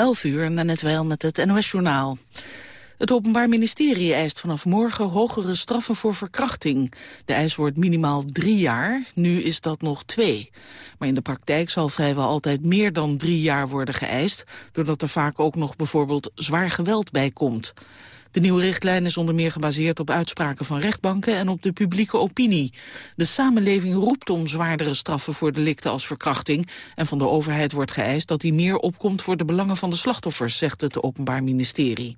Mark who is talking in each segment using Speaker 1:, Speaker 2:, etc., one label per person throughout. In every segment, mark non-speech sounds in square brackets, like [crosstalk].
Speaker 1: 11 uur, net wel met het NOS-journaal. Het Openbaar Ministerie eist vanaf morgen hogere straffen voor verkrachting. De eis wordt minimaal drie jaar, nu is dat nog twee. Maar in de praktijk zal vrijwel altijd meer dan drie jaar worden geëist... doordat er vaak ook nog bijvoorbeeld zwaar geweld bij komt. De nieuwe richtlijn is onder meer gebaseerd op uitspraken van rechtbanken en op de publieke opinie. De samenleving roept om zwaardere straffen voor delicten als verkrachting en van de overheid wordt geëist dat die meer opkomt voor de belangen van de slachtoffers, zegt het Openbaar Ministerie.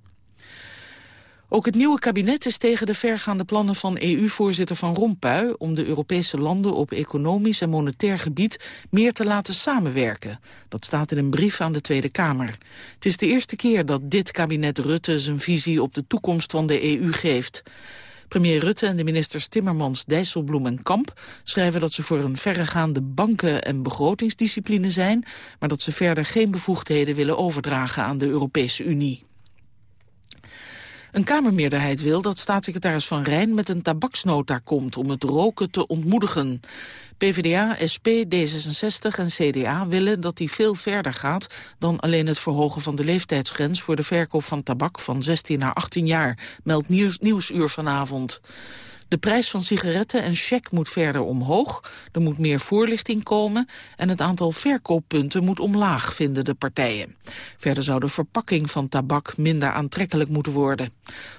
Speaker 1: Ook het nieuwe kabinet is tegen de vergaande plannen van EU-voorzitter Van Rompuy... om de Europese landen op economisch en monetair gebied meer te laten samenwerken. Dat staat in een brief aan de Tweede Kamer. Het is de eerste keer dat dit kabinet Rutte zijn visie op de toekomst van de EU geeft. Premier Rutte en de ministers Timmermans, Dijsselbloem en Kamp schrijven dat ze voor een verregaande banken- en begrotingsdiscipline zijn, maar dat ze verder geen bevoegdheden willen overdragen aan de Europese Unie. Een Kamermeerderheid wil dat staatssecretaris Van Rijn met een tabaksnota komt om het roken te ontmoedigen. PvdA, SP, D66 en CDA willen dat hij veel verder gaat dan alleen het verhogen van de leeftijdsgrens voor de verkoop van tabak van 16 naar 18 jaar, meldt Nieuws, Nieuwsuur vanavond. De prijs van sigaretten en cheque moet verder omhoog. Er moet meer voorlichting komen en het aantal verkooppunten moet omlaag, vinden de partijen. Verder zou de verpakking van tabak minder aantrekkelijk moeten worden.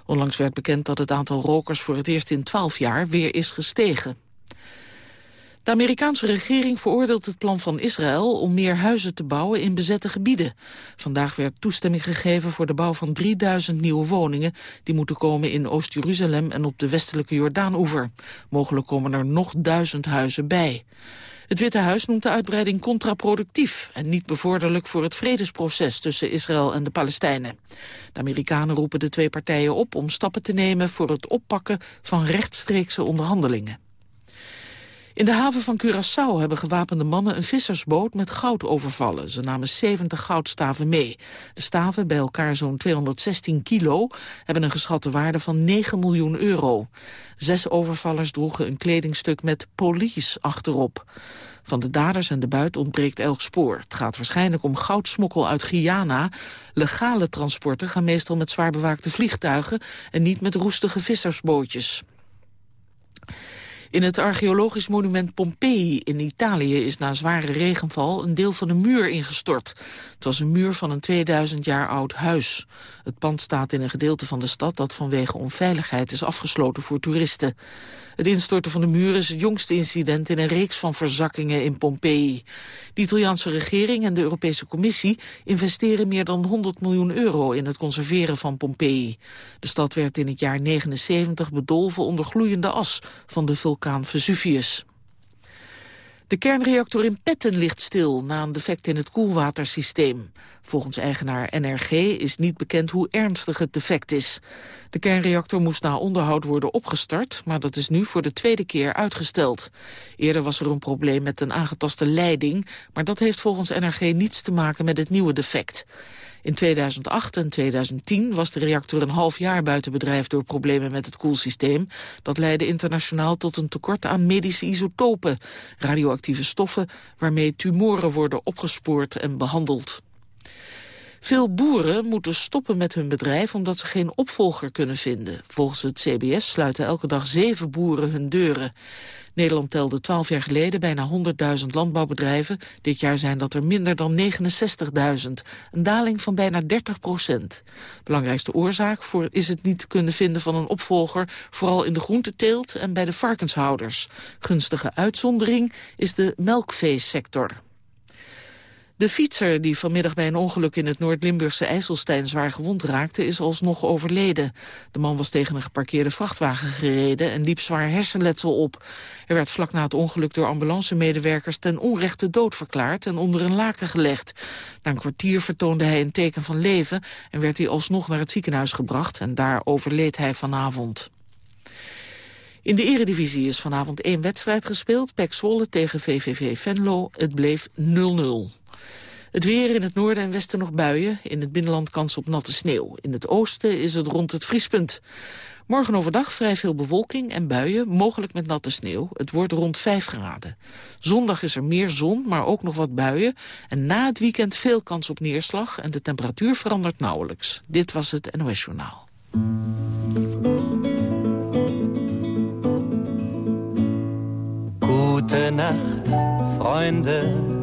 Speaker 1: Onlangs werd bekend dat het aantal rokers voor het eerst in 12 jaar weer is gestegen. De Amerikaanse regering veroordeelt het plan van Israël om meer huizen te bouwen in bezette gebieden. Vandaag werd toestemming gegeven voor de bouw van 3000 nieuwe woningen. Die moeten komen in Oost-Jeruzalem en op de westelijke Jordaanoever. Mogelijk komen er nog duizend huizen bij. Het Witte Huis noemt de uitbreiding contraproductief... en niet bevorderlijk voor het vredesproces tussen Israël en de Palestijnen. De Amerikanen roepen de twee partijen op om stappen te nemen... voor het oppakken van rechtstreekse onderhandelingen. In de haven van Curaçao hebben gewapende mannen een vissersboot met goud overvallen. Ze namen 70 goudstaven mee. De staven, bij elkaar zo'n 216 kilo, hebben een geschatte waarde van 9 miljoen euro. Zes overvallers droegen een kledingstuk met police achterop. Van de daders en de buit ontbreekt elk spoor. Het gaat waarschijnlijk om goudsmokkel uit Guyana. Legale transporten gaan meestal met zwaar bewaakte vliegtuigen... en niet met roestige vissersbootjes. In het archeologisch monument Pompeii in Italië is na zware regenval een deel van een muur ingestort. Het was een muur van een 2000 jaar oud huis. Het pand staat in een gedeelte van de stad dat vanwege onveiligheid is afgesloten voor toeristen. Het instorten van de muur is het jongste incident in een reeks van verzakkingen in Pompeii. De Italiaanse regering en de Europese Commissie investeren meer dan 100 miljoen euro in het conserveren van Pompeii. De stad werd in het jaar 79 bedolven onder gloeiende as van de vulkaan Vesuvius. De kernreactor in Petten ligt stil na een defect in het koelwatersysteem. Volgens eigenaar NRG is niet bekend hoe ernstig het defect is. De kernreactor moest na onderhoud worden opgestart, maar dat is nu voor de tweede keer uitgesteld. Eerder was er een probleem met een aangetaste leiding, maar dat heeft volgens NRG niets te maken met het nieuwe defect. In 2008 en 2010 was de reactor een half jaar buiten bedrijf door problemen met het koelsysteem. Dat leidde internationaal tot een tekort aan medische isotopen, radioactieve stoffen waarmee tumoren worden opgespoord en behandeld. Veel boeren moeten stoppen met hun bedrijf omdat ze geen opvolger kunnen vinden. Volgens het CBS sluiten elke dag zeven boeren hun deuren. Nederland telde twaalf jaar geleden bijna 100.000 landbouwbedrijven. Dit jaar zijn dat er minder dan 69.000. Een daling van bijna 30 procent. Belangrijkste oorzaak voor is het niet kunnen vinden van een opvolger... vooral in de groenteteelt en bij de varkenshouders. Gunstige uitzondering is de melkveesector. De fietser die vanmiddag bij een ongeluk in het Noord-Limburgse IJsselstein zwaar gewond raakte, is alsnog overleden. De man was tegen een geparkeerde vrachtwagen gereden en liep zwaar hersenletsel op. Er werd vlak na het ongeluk door ambulancemedewerkers ten onrechte dood verklaard en onder een laken gelegd. Na een kwartier vertoonde hij een teken van leven en werd hij alsnog naar het ziekenhuis gebracht en daar overleed hij vanavond. In de eredivisie is vanavond één wedstrijd gespeeld. Pek Zwolle tegen VVV Venlo. Het bleef 0-0. Het weer in het noorden en westen nog buien. In het binnenland kans op natte sneeuw. In het oosten is het rond het vriespunt. Morgen overdag vrij veel bewolking en buien, mogelijk met natte sneeuw. Het wordt rond 5 graden. Zondag is er meer zon, maar ook nog wat buien. En na het weekend veel kans op neerslag en de temperatuur verandert nauwelijks. Dit was het NOS Journaal.
Speaker 2: Gute Nacht, Freunde.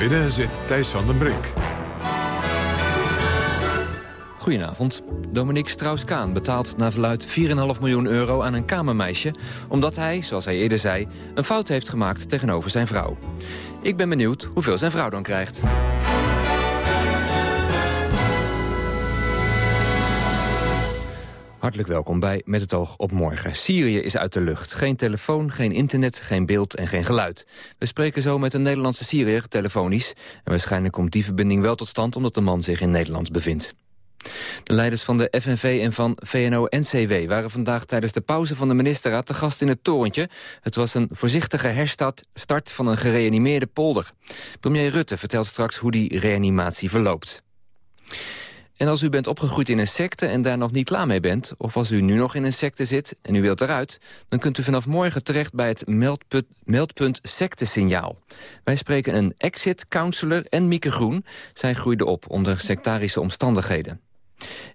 Speaker 3: binnen zit Thijs van den Brink.
Speaker 4: Goedenavond. Dominique Strauss-Kaan betaalt naar verluid 4,5 miljoen euro aan een kamermeisje... omdat hij, zoals hij eerder zei, een fout heeft gemaakt tegenover zijn vrouw. Ik ben benieuwd hoeveel zijn vrouw dan krijgt. Hartelijk welkom bij Met het oog op morgen. Syrië is uit de lucht. Geen telefoon, geen internet, geen beeld en geen geluid. We spreken zo met een Nederlandse Syriër telefonisch. En waarschijnlijk komt die verbinding wel tot stand omdat de man zich in Nederland bevindt. De leiders van de FNV en van VNO-NCW waren vandaag tijdens de pauze van de ministerraad te gast in het torentje. Het was een voorzichtige herstart start van een gereanimeerde polder. Premier Rutte vertelt straks hoe die reanimatie verloopt. En als u bent opgegroeid in een secte en daar nog niet klaar mee bent... of als u nu nog in een secte zit en u wilt eruit... dan kunt u vanaf morgen terecht bij het meldpunt, meldpunt sectesignaal. Wij spreken een exit-counselor en Mieke Groen. Zij groeide op onder sectarische omstandigheden.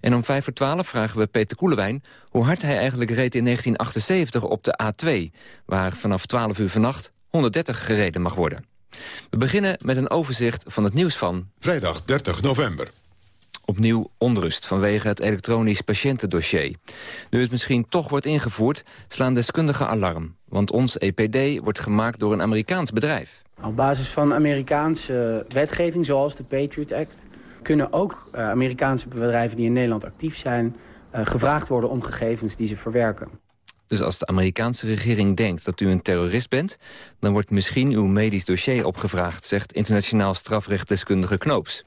Speaker 4: En om vijf voor twaalf vragen we Peter Koelewijn... hoe hard hij eigenlijk reed in 1978 op de A2... waar vanaf 12 uur vannacht 130 gereden mag worden. We beginnen met een overzicht van het nieuws van...
Speaker 3: Vrijdag 30 november.
Speaker 4: Opnieuw onrust vanwege het elektronisch patiëntendossier. Nu het misschien toch wordt ingevoerd, slaan deskundigen alarm. Want ons EPD wordt gemaakt door een Amerikaans bedrijf.
Speaker 5: Op basis van Amerikaanse wetgeving, zoals de Patriot Act... kunnen ook uh, Amerikaanse bedrijven die in Nederland actief zijn... Uh, gevraagd worden om gegevens die ze verwerken.
Speaker 4: Dus als de Amerikaanse regering denkt dat u een terrorist bent... dan wordt misschien uw medisch dossier opgevraagd... zegt internationaal strafrechtdeskundige Knoops.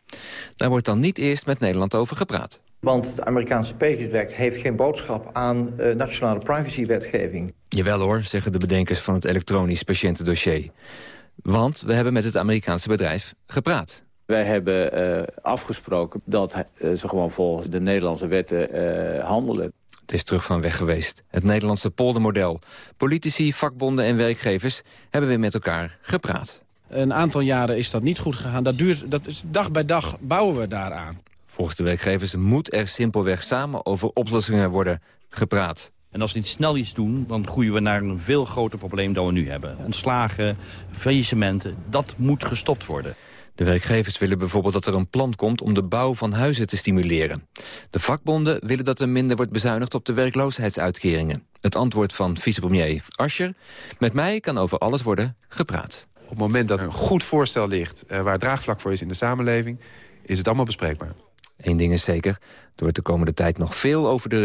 Speaker 4: Daar wordt dan niet eerst met Nederland over gepraat.
Speaker 6: Want de Amerikaanse Patriot Act heeft geen boodschap aan uh, nationale privacywetgeving.
Speaker 4: Jawel hoor, zeggen de bedenkers van het elektronisch patiëntendossier. Want we hebben met het Amerikaanse bedrijf gepraat.
Speaker 7: Wij hebben uh, afgesproken dat uh, ze gewoon volgens de Nederlandse wetten uh, handelen.
Speaker 4: Het is terug van weg geweest. Het Nederlandse poldermodel. Politici, vakbonden en werkgevers hebben weer met elkaar gepraat.
Speaker 8: Een aantal jaren is dat niet goed gegaan. Dat duurt, dat is, dag bij dag bouwen we daaraan.
Speaker 4: Volgens de werkgevers moet er simpelweg samen over oplossingen worden gepraat.
Speaker 9: En als we niet snel iets doen, dan groeien we naar een veel groter probleem dan we nu hebben. Ontslagen, faillissementen, dat moet gestopt worden.
Speaker 4: De werkgevers willen bijvoorbeeld dat er een plan komt om de bouw van huizen te stimuleren. De vakbonden willen dat er minder wordt bezuinigd op de werkloosheidsuitkeringen. Het antwoord van vicepremier Ascher, met mij kan over alles worden gepraat.
Speaker 10: Op het moment dat er een goed voorstel ligt uh, waar draagvlak voor is in de samenleving, is het allemaal bespreekbaar.
Speaker 4: Eén ding is zeker, er wordt de komende tijd nog veel over de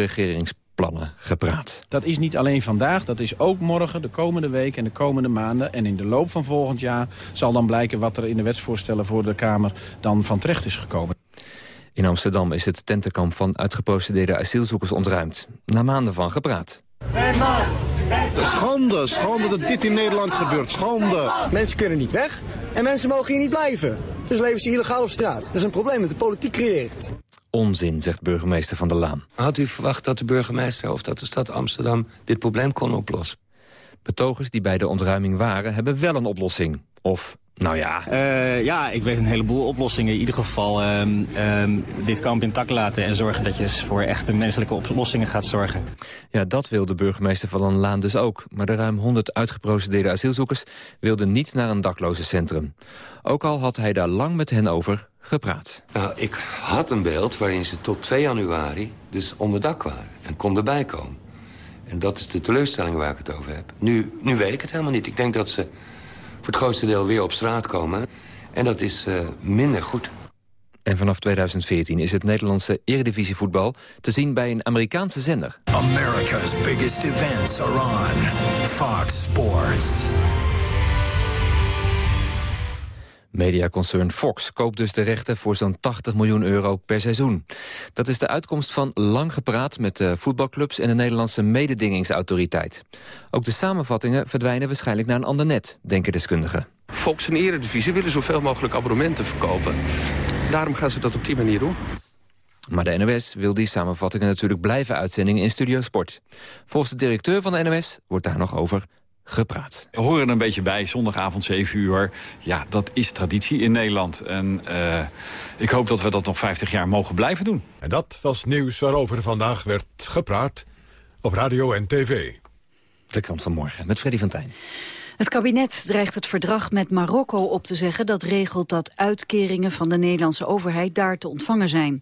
Speaker 4: regeringsplannen gepraat.
Speaker 8: Dat is niet alleen vandaag, dat is ook morgen, de komende week en de komende maanden. En in de loop van volgend jaar zal dan blijken wat er in de wetsvoorstellen voor de Kamer dan van terecht is gekomen.
Speaker 4: In Amsterdam is het tentenkamp van uitgeprocedeerde asielzoekers ontruimd. Na maanden van gepraat.
Speaker 11: Schande, schande dat dit in Nederland gebeurt. Schande.
Speaker 12: Mensen kunnen niet weg en mensen mogen hier niet blijven. Dus leven ze illegaal op straat. Dat is een probleem dat de politiek creëert.
Speaker 4: Onzin, zegt burgemeester Van der Laan.
Speaker 13: Had u verwacht dat de burgemeester of dat de stad Amsterdam dit probleem kon oplossen?
Speaker 4: Betogers die bij de ontruiming waren, hebben wel een oplossing. Of nou ja.
Speaker 14: Uh, ja, ik weet een heleboel oplossingen. In ieder geval um, um, dit kamp intact laten en zorgen dat je voor echte menselijke oplossingen gaat zorgen.
Speaker 4: Ja, dat wil de burgemeester van een laan dus ook. Maar de ruim 100 uitgeprocedeerde asielzoekers wilden niet naar een daklozencentrum. Ook al had hij daar lang met hen over gepraat.
Speaker 13: Nou, ik had een beeld waarin ze tot 2 januari dus onder dak waren en konden bijkomen. En dat is de teleurstelling waar ik het over heb. Nu, nu weet ik het helemaal niet. Ik denk dat ze voor het grootste deel weer op straat komen. En dat is uh, minder goed.
Speaker 4: En vanaf 2014 is het Nederlandse eredivisievoetbal te zien bij een Amerikaanse zender.
Speaker 15: America's biggest events are on Fox Sports.
Speaker 4: Mediaconcern Fox koopt dus de rechten voor zo'n 80 miljoen euro per seizoen. Dat is de uitkomst van lang gepraat met de voetbalclubs en de Nederlandse mededingingsautoriteit. Ook de samenvattingen verdwijnen waarschijnlijk naar een ander net, denken deskundigen.
Speaker 16: Fox en Eredivisie willen zoveel mogelijk abonnementen verkopen. Daarom gaan ze dat op die manier doen.
Speaker 4: Maar de NOS wil die samenvattingen natuurlijk blijven uitzendingen in Studio Sport. Volgens de directeur van de NOS wordt daar nog over gepraat.
Speaker 17: We horen er een beetje bij, zondagavond 7 uur. Ja, dat is traditie in Nederland. En uh, ik hoop dat we dat nog 50 jaar mogen blijven doen.
Speaker 3: En dat was nieuws waarover vandaag werd gepraat op radio en tv.
Speaker 4: De krant van morgen met Freddy van Tijn.
Speaker 18: Het kabinet dreigt het verdrag met Marokko op te zeggen... dat regelt dat uitkeringen van de Nederlandse overheid daar te ontvangen zijn.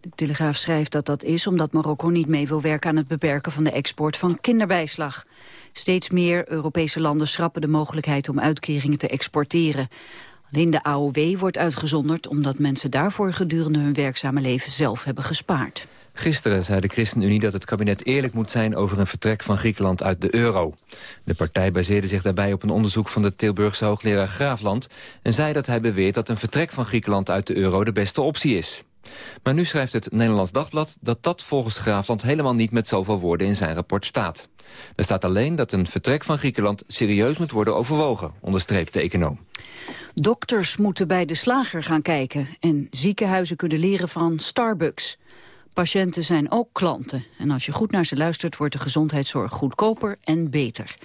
Speaker 18: De Telegraaf schrijft dat dat is omdat Marokko niet mee wil werken... aan het beperken van de export van kinderbijslag. Steeds meer Europese landen schrappen de mogelijkheid om uitkeringen te exporteren. Alleen de AOW wordt uitgezonderd omdat mensen daarvoor gedurende hun werkzame leven zelf hebben gespaard.
Speaker 4: Gisteren zei de ChristenUnie dat het kabinet eerlijk moet zijn over een vertrek van Griekenland uit de euro. De partij baseerde zich daarbij op een onderzoek van de Tilburgse hoogleraar Graafland en zei dat hij beweert dat een vertrek van Griekenland uit de euro de beste optie is. Maar nu schrijft het Nederlands Dagblad dat dat volgens Graafland helemaal niet met zoveel woorden in zijn rapport staat. Er staat alleen dat een vertrek van Griekenland serieus moet worden overwogen, onderstreept de econoom.
Speaker 18: Dokters moeten bij de slager gaan kijken en ziekenhuizen kunnen leren van Starbucks. Patiënten zijn ook klanten. En als je goed naar ze luistert, wordt de gezondheidszorg goedkoper en beter.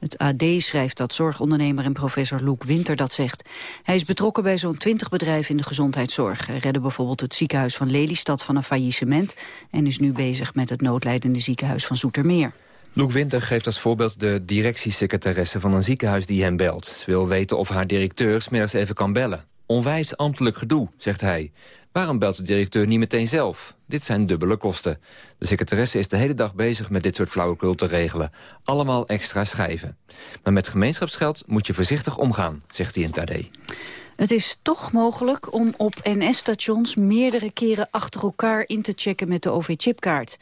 Speaker 18: Het AD schrijft dat zorgondernemer en professor Loek Winter dat zegt. Hij is betrokken bij zo'n 20 bedrijven in de gezondheidszorg. Hij redde bijvoorbeeld het ziekenhuis van Lelystad van een faillissement... en is nu bezig met het noodlijdende ziekenhuis van Zoetermeer.
Speaker 4: Loek Winter geeft als voorbeeld de directiesecretaresse van een ziekenhuis die hem belt. Ze wil weten of haar directeur smiddags even kan bellen. Onwijs ambtelijk gedoe, zegt hij. Waarom belt de directeur niet meteen zelf? Dit zijn dubbele kosten. De secretaresse is de hele dag bezig met dit soort flauwekul te regelen. Allemaal extra schijven. Maar met gemeenschapsgeld moet je voorzichtig omgaan, zegt hij in AD.
Speaker 18: Het is toch mogelijk om op NS-stations meerdere keren achter elkaar in te checken met de OV-chipkaart.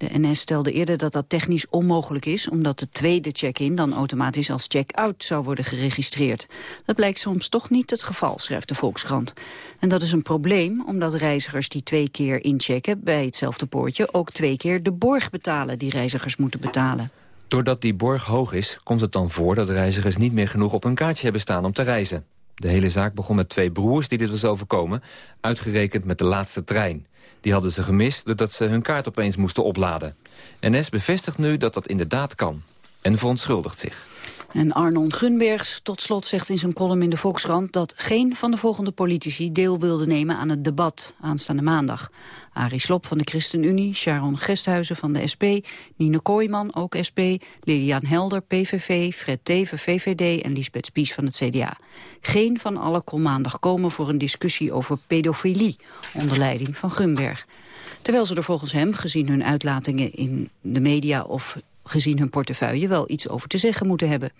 Speaker 18: De NS stelde eerder dat dat technisch onmogelijk is... omdat de tweede check-in dan automatisch als check-out zou worden geregistreerd. Dat blijkt soms toch niet het geval, schrijft de Volkskrant. En dat is een probleem, omdat reizigers die twee keer inchecken... bij hetzelfde poortje ook twee keer de borg betalen die reizigers moeten betalen.
Speaker 4: Doordat die borg hoog is, komt het dan voor dat reizigers niet meer genoeg op hun kaartje hebben staan om te reizen. De hele zaak begon met twee broers die dit was overkomen, uitgerekend met de laatste trein. Die hadden ze gemist doordat ze hun kaart opeens moesten opladen. NS bevestigt nu dat dat inderdaad kan. En verontschuldigt zich.
Speaker 18: En Arnon Gunbergs tot slot zegt in zijn column in de Volkskrant... dat geen van de volgende politici deel wilde nemen aan het debat aanstaande maandag. Arie Slob van de ChristenUnie, Sharon Gesthuizen van de SP... Nine Kooijman, ook SP, Lilian Helder, PVV... Fred Teven, VVD en Lisbeth Spies van het CDA. Geen van allen kon maandag komen voor een discussie over pedofilie... onder leiding van Gunberg. Terwijl ze er volgens hem, gezien hun uitlatingen in de media... of gezien hun portefeuille wel iets over te zeggen moeten hebben.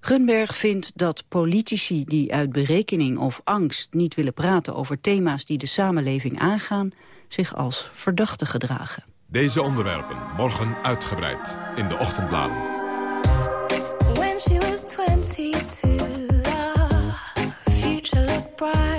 Speaker 18: Gunberg vindt dat politici die uit berekening of angst niet willen praten over thema's die de samenleving aangaan, zich als verdachte gedragen.
Speaker 3: Deze onderwerpen morgen uitgebreid in de ochtendbladen. When she was 22, the future looked bright.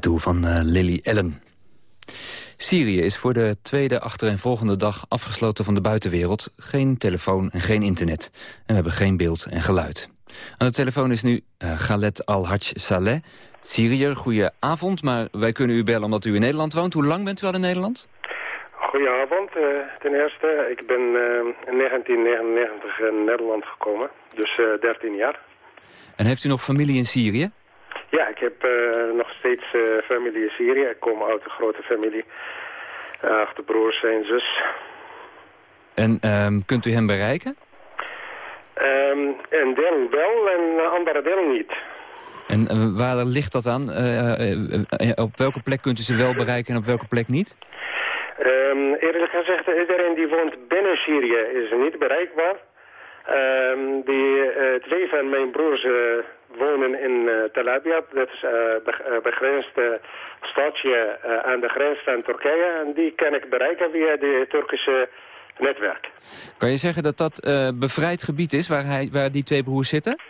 Speaker 4: Twenty-two van eh, Lily Allen. Syrië is voor de tweede achtereenvolgende dag afgesloten van de buitenwereld. Geen telefoon en geen internet. En we hebben geen beeld en geluid. Aan de telefoon is nu uh, Khaled Al-Haj Saleh. Syriër, goeie avond, maar wij kunnen u bellen omdat u in Nederland woont. Hoe lang bent u al in Nederland?
Speaker 19: Goedenavond. eh, ten eerste, ik ben eh, in 1999 in Nederland gekomen, dus eh 13 jaar.
Speaker 4: En heeft u nog familie in Syrië?
Speaker 19: Ja, ik heb eh, nog steeds eh, familie in Syrië. Ik kom uit een grote familie, uh, achterbroers en zus.
Speaker 4: En um, kunt u hem bereiken?
Speaker 19: Um, een deel wel en andere deel niet.
Speaker 4: En waar ligt dat aan? Op welke plek kunt u ze wel bereiken en op welke plek niet?
Speaker 19: Um, eerlijk gezegd, iedereen die woont binnen Syrië is niet bereikbaar. Die, twee van mijn broers wonen in uh, Tel. Dat is een begrensd stadje aan de grens van Turkije. En die kan ik bereiken via de Turkische netwerk.
Speaker 4: Kan je zeggen dat dat bevrijd gebied is waar, hij, waar die twee broers zitten?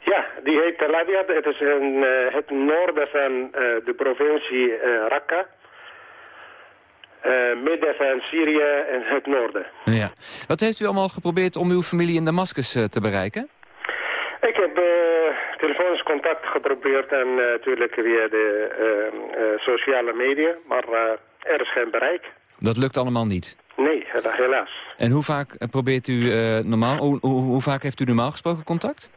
Speaker 19: Ja, die heet Tel. Het is in het noorden van de provincie Raqqa. Uh, midden van Syrië en het noorden.
Speaker 4: Ja. Wat heeft u allemaal geprobeerd om uw familie in Damascus uh, te bereiken?
Speaker 19: Ik heb uh, telefonisch contact geprobeerd en natuurlijk via de sociale media, maar er is geen bereik.
Speaker 4: Dat lukt allemaal niet?
Speaker 19: Nee, helaas.
Speaker 4: En hoe vaak probeert u normaal, hoe, hoe, hoe, vaak heeft u normaal gesproken contact?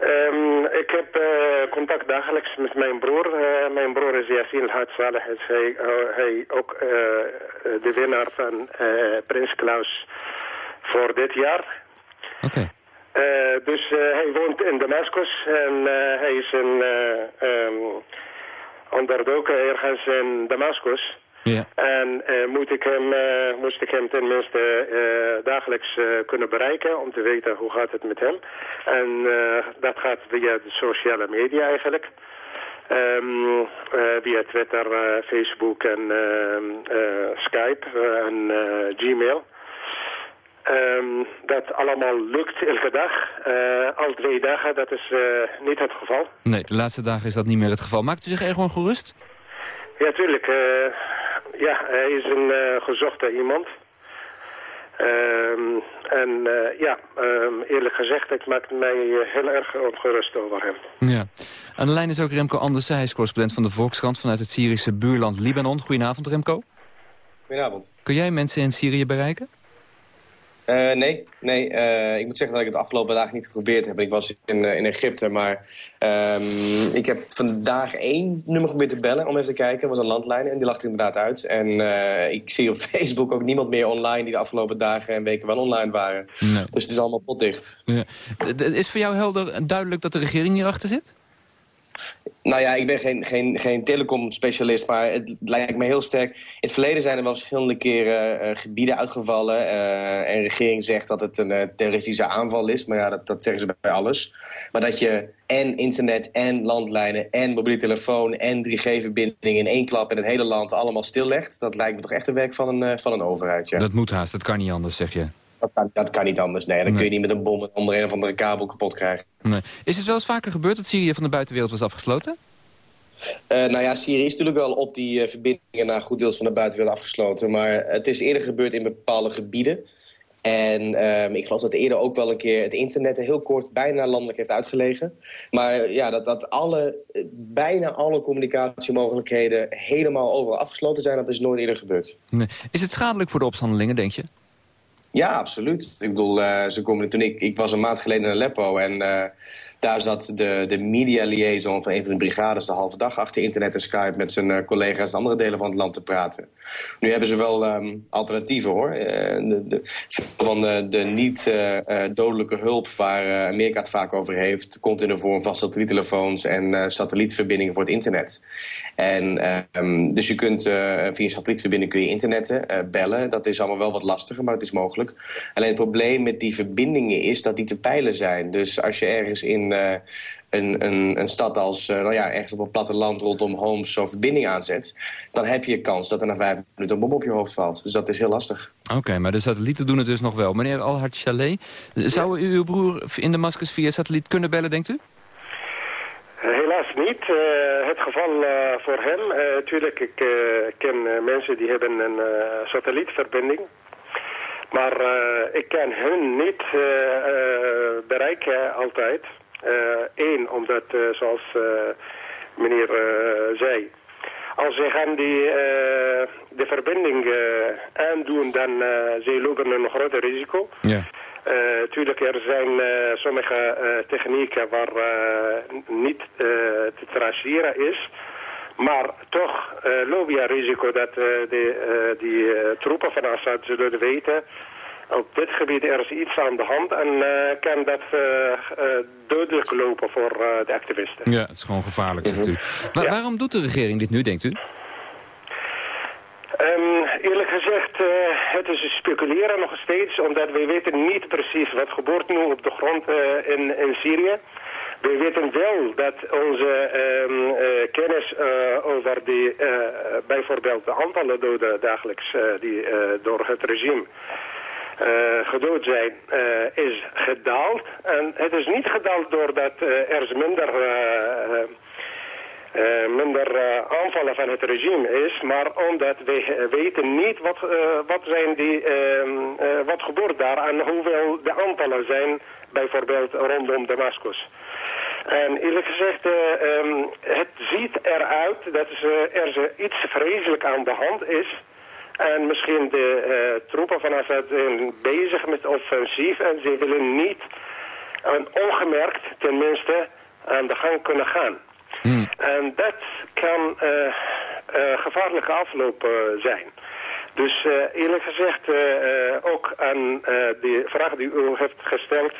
Speaker 19: Um, ik heb uh, contact dagelijks met mijn broer. Uh, mijn broer is Yassin Had Saleh. Is hij, hij ook de winnaar van Prins Klaus voor dit jaar.
Speaker 4: Oké.
Speaker 19: Okay. Dus hij woont in Damascus en hij is in, um, onderdoken ergens in Damascus.
Speaker 4: Ja.
Speaker 19: En uh, moet ik hem, uh, moest ik hem tenminste uh, dagelijks kunnen bereiken om te weten hoe gaat het met hem. En dat gaat via de sociale media eigenlijk. Um, via Twitter, Facebook en Skype en Gmail. Um, dat allemaal lukt elke dag. al twee dagen, dat is niet het geval.
Speaker 4: Nee, de laatste dagen is dat niet meer het geval. Maakt u zich erg gewoon gerust?
Speaker 19: Ja, tuurlijk. Ja, hij is een uh, gezochte iemand. Um, en uh, ja, um, eerlijk gezegd, ik maak mij heel erg ongerust over hem.
Speaker 4: Ja. Aan de lijn is ook Remco Anders, hij is correspondent van de Volkskrant vanuit het Syrische buurland Libanon. Goedenavond Remco.
Speaker 20: Goedenavond.
Speaker 4: Kun jij mensen in Syrië bereiken?
Speaker 20: Uh, nee, nee uh, ik moet zeggen dat ik het afgelopen dagen niet geprobeerd heb. Ik was in, uh, in Egypte, maar um, ik heb vandaag één nummer geprobeerd te bellen om even te kijken. Dat was een landlijn en die lag er inderdaad uit. En ik zie op [laughs] Facebook ook niemand meer online die de afgelopen dagen en weken wel online waren. Dus het is allemaal potdicht.
Speaker 4: Ja. Is voor jou helder duidelijk dat de regering hierachter zit?
Speaker 20: Nou ja, ik ben geen, geen, geen telecom-specialist, maar het lijkt me heel sterk. In het verleden zijn er wel verschillende keren uh, gebieden uitgevallen. Uh, en de regering zegt dat het een uh, terroristische aanval is. Maar ja, dat, dat zeggen ze bij alles. Maar dat je en internet en landlijnen en mobiele telefoon en 3G-verbinding in één klap in het hele land allemaal stillegt... dat lijkt me toch echt een werk van een, van een overheid, ja.
Speaker 4: Dat moet haast, dat kan niet anders, zeg je.
Speaker 20: Dat kan, dat kan niet anders, nee. Dan nee. kun je niet met een bom onder een of andere kabel kapot krijgen.
Speaker 4: Nee. Is het wel eens vaker gebeurd dat Syrië van de buitenwereld was afgesloten?
Speaker 20: Uh, nou ja, Syrië is natuurlijk wel op die uh, verbindingen naar goed deels van de buitenwereld afgesloten. Maar het is eerder gebeurd in bepaalde gebieden. En um, ik geloof dat eerder ook wel een keer het internet heel kort bijna landelijk heeft uitgelegen. Maar ja, dat, dat alle, bijna alle communicatiemogelijkheden helemaal overal afgesloten zijn, dat is nooit eerder gebeurd.
Speaker 4: Nee. Is het schadelijk voor de opstandelingen, denk je?
Speaker 20: Ja, absoluut. Ik bedoel, eh, ze komen, toen ik, ik was een maand geleden in Aleppo en eh, daar zat de, de media liaison van een van de brigades de halve dag achter internet en Skype met zijn eh, collega's in andere delen van het land te praten. Nu hebben ze wel ehm, alternatieven hoor. De, de, van de, de niet-dodelijke hulp waar Amerika het vaak over heeft, komt in de vorm van satelliettelefoons en satellietverbindingen voor het internet. En, ehm, dus je kunt via satellietverbinding kun je internetten, bellen. Dat is allemaal wel wat lastiger, maar het is mogelijk. Alleen het probleem met die verbindingen is dat die te peilen zijn. Dus als je ergens in eh, een, een, een stad als, eh, nou ja, ergens op een platteland rondom Homs zo'n verbinding aanzet, dan heb je kans dat er na vijf minuten een bom op je hoofd valt. Dus dat is heel lastig.
Speaker 4: Oké, maar de satellieten doen het dus nog wel. Meneer Alhard Chalet, zou u uw broer in Damascus via satelliet kunnen bellen, denkt u?
Speaker 19: Eh, Helaas niet. Eh, het geval eh, voor hem, eh tuurlijk, ik ken mensen die hebben een eh, satellietverbinding. Maar eh, ik kan hun niet eh, eh, bereiken altijd. Eén, omdat, zoals meneer zei, als ze gaan die, eh, de verbinding eh, aandoen, dan uh, ze lopen een groot risico.
Speaker 4: Ja.
Speaker 19: Uh, tuurlijk, er zijn sommige technieken waar niet te traceren is. Maar toch eh, loop je risico dat eh, de, eh, die eh, troepen van Assad zullen weten... op dit gebied er is iets aan de hand en eh, kan dat eh, dodelijk lopen voor de activisten.
Speaker 4: Ja, het is gewoon gevaarlijk, zegt u. Wa- Waarom doet de regering dit nu, denkt u?
Speaker 19: Ehm, eerlijk gezegd, het is speculeren nog steeds, omdat we weten niet precies wat gebeurt nu op de grond in, in Syrië. We weten wel dat onze ehm, eh, kennis eh, over die, eh, bijvoorbeeld de aantallen doden dagelijks die door het regime gedood zijn, is gedaald. En het is niet gedaald doordat er minder... minder aanvallen van het regime is, maar omdat we weten niet wat, wat, zijn die, ehm, eh, wat gebeurt daar en hoeveel de aantallen zijn, bijvoorbeeld rondom Damascus. En eerlijk gezegd, eh, ehm, het ziet eruit dat ze, er ze iets vreselijk aan de hand is. En misschien de eh, troepen van Assad zijn bezig met offensief en ze willen niet en ongemerkt tenminste aan de gang kunnen gaan. En dat kan eh, eh, gevaarlijke afloop eh, zijn. Dus eh, eerlijk gezegd, eh, eh, ook aan de vraag die u heeft gesteld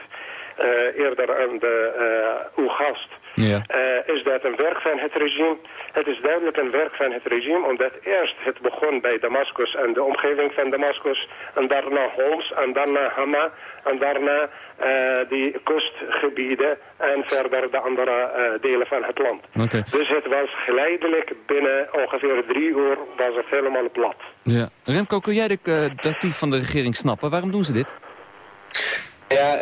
Speaker 19: eerder aan de, eh, uw gast,
Speaker 4: Ja.
Speaker 19: eh, is dat een werk van het regime. Het is duidelijk een werk van het regime, omdat eerst het begon bij Damascus en de omgeving van Damascus, en daarna Homs, en daarna Hama, en daarna eh, die kustgebieden en verder de andere eh, delen van het land. Dus het was geleidelijk, binnen ongeveer drie uur was het helemaal plat.
Speaker 4: Ja. Remco, kun jij de eh, tactiek van de regering snappen? Waarom doen ze dit?
Speaker 20: Ja,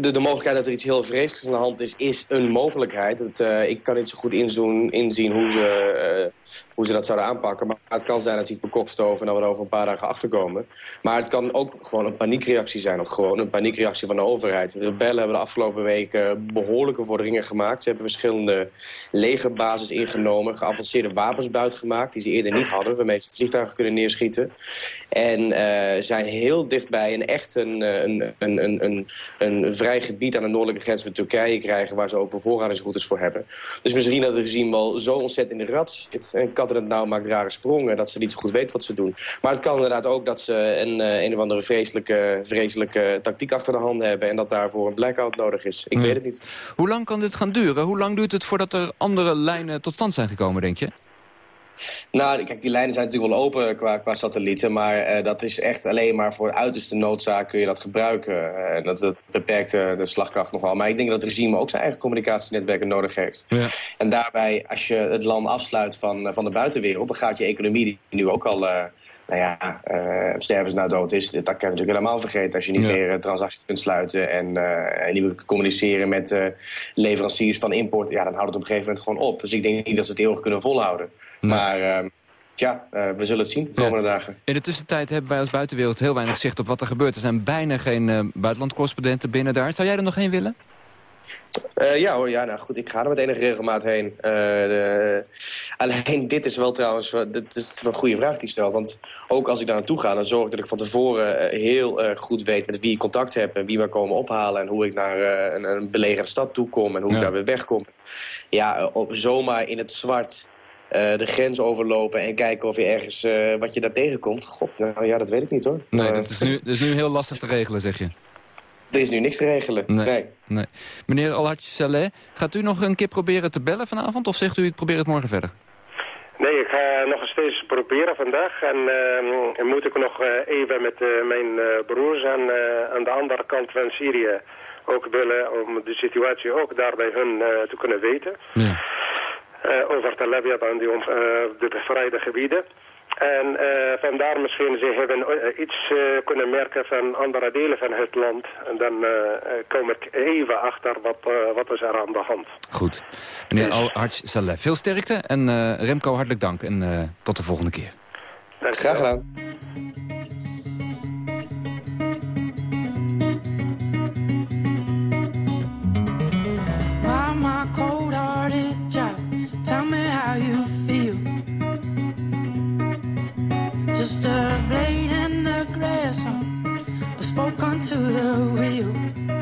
Speaker 20: de, de mogelijkheid dat er iets heel vreselijks aan de hand is, is een mogelijkheid. Het, eh, ik kan niet zo goed inzoen, inzien hoe ze, eh, hoe ze dat zouden aanpakken. Maar het kan zijn dat ze iets bekokstoven en dat we er over een paar dagen achterkomen. Maar het kan ook gewoon een paniekreactie zijn. Of gewoon een paniekreactie van de overheid. Rebellen hebben de afgelopen weken behoorlijke vorderingen gemaakt. Ze hebben verschillende legerbases ingenomen. Geavanceerde wapens buitgemaakt die ze eerder niet hadden. Waarmee ze vliegtuigen kunnen neerschieten. En eh, zijn heel dichtbij een echt een, eh, een, een, een, een, vrij gebied aan de noordelijke grens met Turkije krijgen... waar ze ook bevoorradingsroutes voor hebben. Dus misschien dat het regime wel zo ontzettend in de rat zit... en het nauw maakt rare sprongen... dat ze niet zo goed weten wat ze doen. Maar het kan inderdaad ook dat ze een, eh, een of andere vreselijke, vreselijke tactiek achter de hand hebben... en dat daarvoor een blackout nodig is. Ik
Speaker 4: Ja.
Speaker 20: weet het niet.
Speaker 4: Hoe lang kan dit gaan duren? Hoe lang duurt het voordat er andere lijnen tot stand zijn gekomen, denk je?
Speaker 20: Nou, kijk, die lijnen zijn natuurlijk wel open qua, qua satellieten... maar eh, dat is echt alleen maar voor uiterste noodzaak kun je dat gebruiken. Eh, dat, dat beperkt eh, de slagkracht nogal. Maar ik denk dat het regime ook zijn eigen communicatienetwerken nodig heeft.
Speaker 4: Ja.
Speaker 20: En daarbij, als je het land afsluit van, van de buitenwereld... dan gaat je economie, die nu ook al... nou ja, stervens na dood is, dat kan je natuurlijk helemaal vergeten... als je niet
Speaker 4: Ja.
Speaker 20: meer transacties kunt sluiten en, en niet meer kunt communiceren met leveranciers van import... ja, dan houdt het op een gegeven moment gewoon op. Dus ik denk niet dat ze het eeuwig kunnen volhouden. Maar eh, tja, eh, we zullen het zien de komende dagen.
Speaker 4: In de tussentijd hebben wij als buitenwereld heel weinig zicht op wat er gebeurt. Er zijn bijna geen eh, buitenlandcorrespondenten binnen daar. Zou jij er nog heen willen?
Speaker 20: Eh, ja hoor, ja, nou goed, ik ga er met enige regelmaat heen. De- alleen dit is wel trouwens, dit is wel een goede vraag die je stelt. Want ook als ik daar naartoe ga, dan zorg ik dat ik van tevoren heel goed weet met wie ik contact heb. En wie me komen ophalen. En hoe ik naar een, een belegerde stad toe kom. En hoe ik
Speaker 4: Ja.
Speaker 20: daar weer wegkom. Ja, op, zomaar in het zwart eh, de grens overlopen en kijken of je ergens eh, wat je daar tegenkomt. God, nou ja, dat weet ik niet hoor.
Speaker 4: Nee, dat is, nu, dat is nu heel lastig te regelen, zeg je.
Speaker 20: Er is nu niks te regelen.
Speaker 4: Nee. nee. Meneer Alhadj Saleh, gaat u nog een keer proberen te bellen vanavond? Of zegt u, ik probeer het morgen verder?
Speaker 19: Nee, ik ga nog eens steeds proberen vandaag. En ehm, moet ik nog eh, even met mijn eh, broers aan, eh, aan de andere kant van Syrië ook bellen om de situatie ook daar bij hun eh, te kunnen weten. Eh, over Tel Aviv en die, om- eh, de bevrijde gebieden. En eh, vandaar misschien ze hebben eh, iets eh, kunnen merken van andere delen van het land. En dan eh, eh, kom ik even achter wat, eh, wat is er aan de hand.
Speaker 4: Goed. Meneer Alhadj Saleh, veel sterkte. En eh, Remco, hartelijk dank. En eh, tot de volgende keer.
Speaker 20: Graag gedaan.
Speaker 21: Spoke onto the wheel.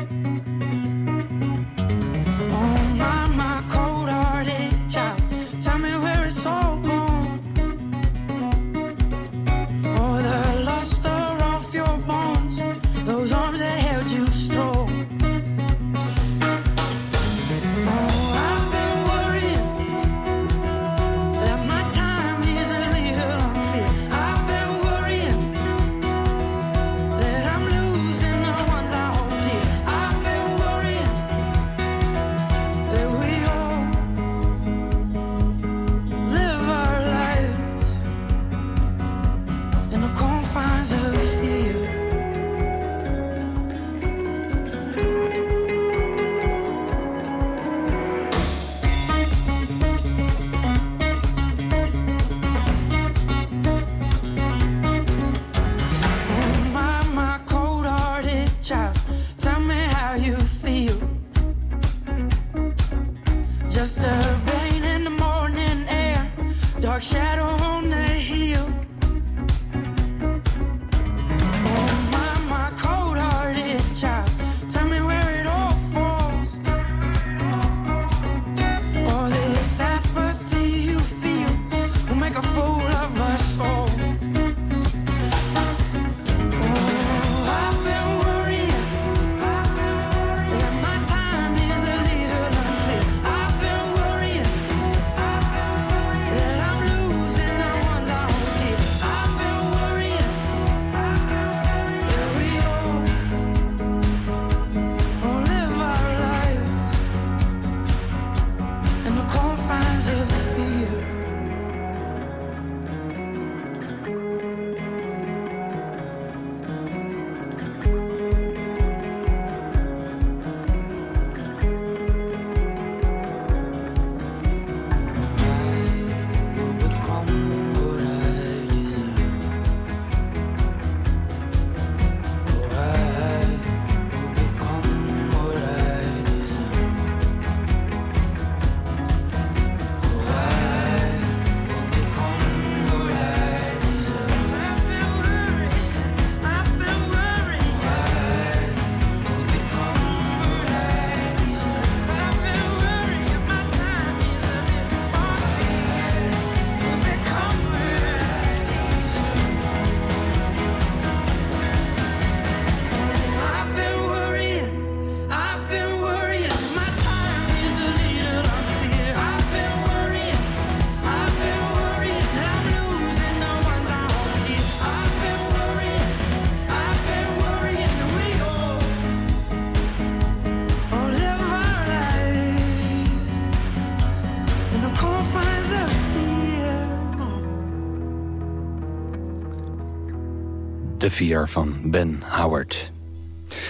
Speaker 4: De Vier van Ben Howard.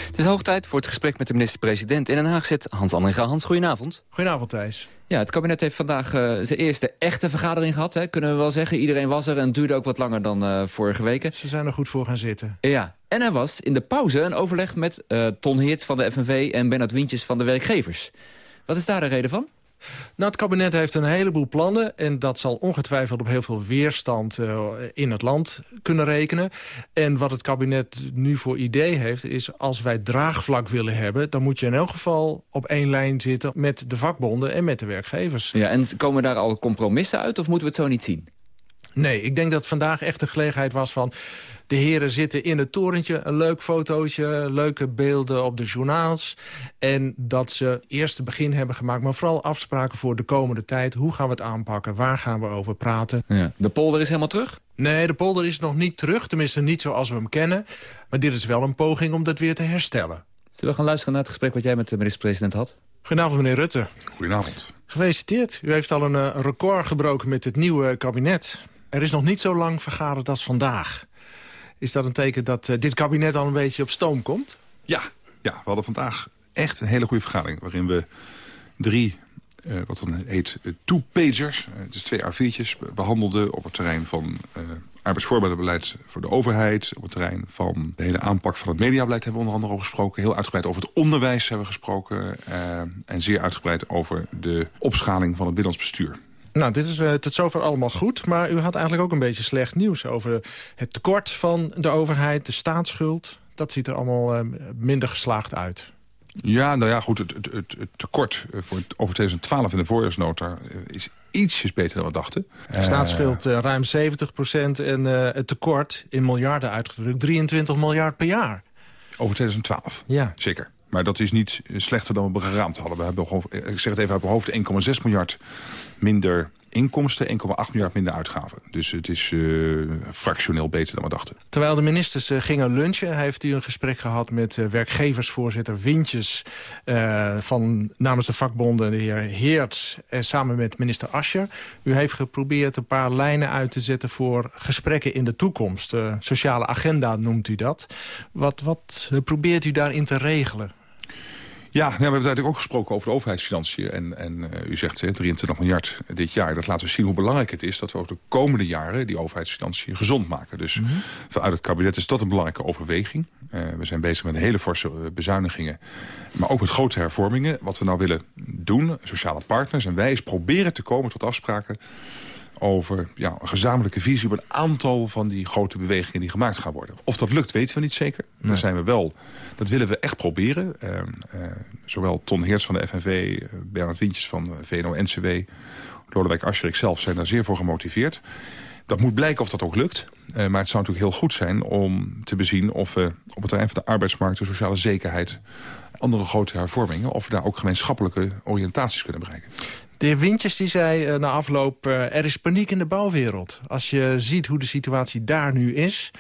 Speaker 4: Het is hoog tijd voor het gesprek met de minister-president. In Den Haag zit Hans Andringa. Hans, goedenavond.
Speaker 22: Goedenavond, Thijs.
Speaker 4: Ja, het kabinet heeft vandaag uh, zijn eerste echte vergadering gehad. Hè, kunnen we wel zeggen. Iedereen was er en het duurde ook wat langer dan uh, vorige weken.
Speaker 22: Ze zijn er goed voor gaan zitten.
Speaker 4: Ja, en er was in de pauze een overleg met uh, Ton Heerts van de FNV... en Bernard Wientjes van de werkgevers. Wat is daar de reden van?
Speaker 22: Nou, het kabinet heeft een heleboel plannen... en dat zal ongetwijfeld op heel veel weerstand uh, in het land kunnen rekenen. En wat het kabinet nu voor idee heeft... is als wij draagvlak willen hebben... dan moet je in elk geval op één lijn zitten... met de vakbonden en met de werkgevers.
Speaker 4: Ja, en komen daar al compromissen uit of moeten we het zo niet zien?
Speaker 22: Nee, ik denk dat vandaag echt de gelegenheid was van... de heren zitten in het torentje, een leuk fotootje... leuke beelden op de journaals. En dat ze eerst het begin hebben gemaakt... maar vooral afspraken voor de komende tijd. Hoe gaan we het aanpakken? Waar gaan we over praten?
Speaker 4: Ja. De polder is helemaal terug?
Speaker 22: Nee, de polder is nog niet terug. Tenminste niet zoals we hem kennen. Maar dit is wel een poging om dat weer te herstellen.
Speaker 4: Zullen we gaan luisteren naar het gesprek... wat jij met de minister-president had?
Speaker 22: Goedenavond, meneer Rutte.
Speaker 23: Goedenavond.
Speaker 22: Gefeliciteerd. U heeft al een uh, record gebroken met het nieuwe kabinet. Er is nog niet zo lang vergaderd als vandaag. Is dat een teken dat uh, dit kabinet al een beetje op stoom komt?
Speaker 23: Ja, ja, we hadden vandaag echt een hele goede vergadering... waarin we drie, uh, wat dan heet, uh, two-pagers... dus twee A4'tjes behandelden op het terrein van arbeidsvoorbereidenbeleid voor de overheid. Op het terrein van de hele aanpak van het mediabeleid hebben we onder andere over gesproken. Heel uitgebreid over het onderwijs hebben we gesproken. En zeer uitgebreid over de opschaling van het binnenlands bestuur.
Speaker 22: Nou, dit is uh, tot zover allemaal goed. Maar u had eigenlijk ook een beetje slecht nieuws over het tekort van de overheid, de staatsschuld. Dat ziet er allemaal uh, minder geslaagd uit.
Speaker 23: Ja, nou ja, goed, het, het, het, het tekort voor het, over 2012 in de voorjaarsnota is ietsjes beter dan we dachten.
Speaker 22: De staatsschuld uh, ruim 70 procent en het tekort in miljarden uitgedrukt 23 miljard per jaar.
Speaker 23: Over 2012?
Speaker 22: Ja.
Speaker 23: Zeker. Maar dat is niet slechter dan we geraamd hadden. We hebben gewoon, ik zeg het even uit mijn hoofd, 1,6 miljard minder inkomsten, 1,8 miljard minder uitgaven. Dus het is uh, fractioneel beter dan we dachten.
Speaker 22: Terwijl de ministers uh, gingen lunchen... heeft u een gesprek gehad met uh, werkgeversvoorzitter Wintjes... van namens de vakbonden, de heer Heerts... en samen met minister Ascher. U heeft geprobeerd een paar lijnen uit te zetten... voor gesprekken in de toekomst. sociale agenda noemt u dat. Wat, wat probeert u daarin te regelen?
Speaker 23: Ja, nou, we hebben natuurlijk ook gesproken over de overheidsfinanciën. En, en uh, u zegt hè, 23 miljard dit jaar. Dat laat we zien hoe belangrijk het is dat we ook de komende jaren... die overheidsfinanciën gezond maken. Dus mm -hmm. vanuit het kabinet is dat een belangrijke overweging. Uh, we zijn bezig met hele forse bezuinigingen. Maar ook met grote hervormingen. Wat we nou willen doen, sociale partners en wij... is proberen te komen tot afspraken over ja, een gezamenlijke visie op een aantal van die grote bewegingen die gemaakt gaan worden. Of dat lukt, weten we niet zeker. Nee. Daar zijn we wel. Dat willen we echt proberen. Uh, uh, zowel Ton Heerts van de FNV, uh, Bernard Wintjes van VNO-NCW... Lodewijk Asscher, ik zelf zijn daar zeer voor gemotiveerd. Dat moet blijken of dat ook lukt. Uh, maar het zou natuurlijk heel goed zijn om te bezien... of we op het terrein van de arbeidsmarkt, de sociale zekerheid... andere grote hervormingen... of we daar ook gemeenschappelijke oriëntaties kunnen bereiken.
Speaker 22: De heer Wintjes die zei uh, na afloop, uh, er is paniek in de bouwwereld. Als je ziet hoe de situatie daar nu is...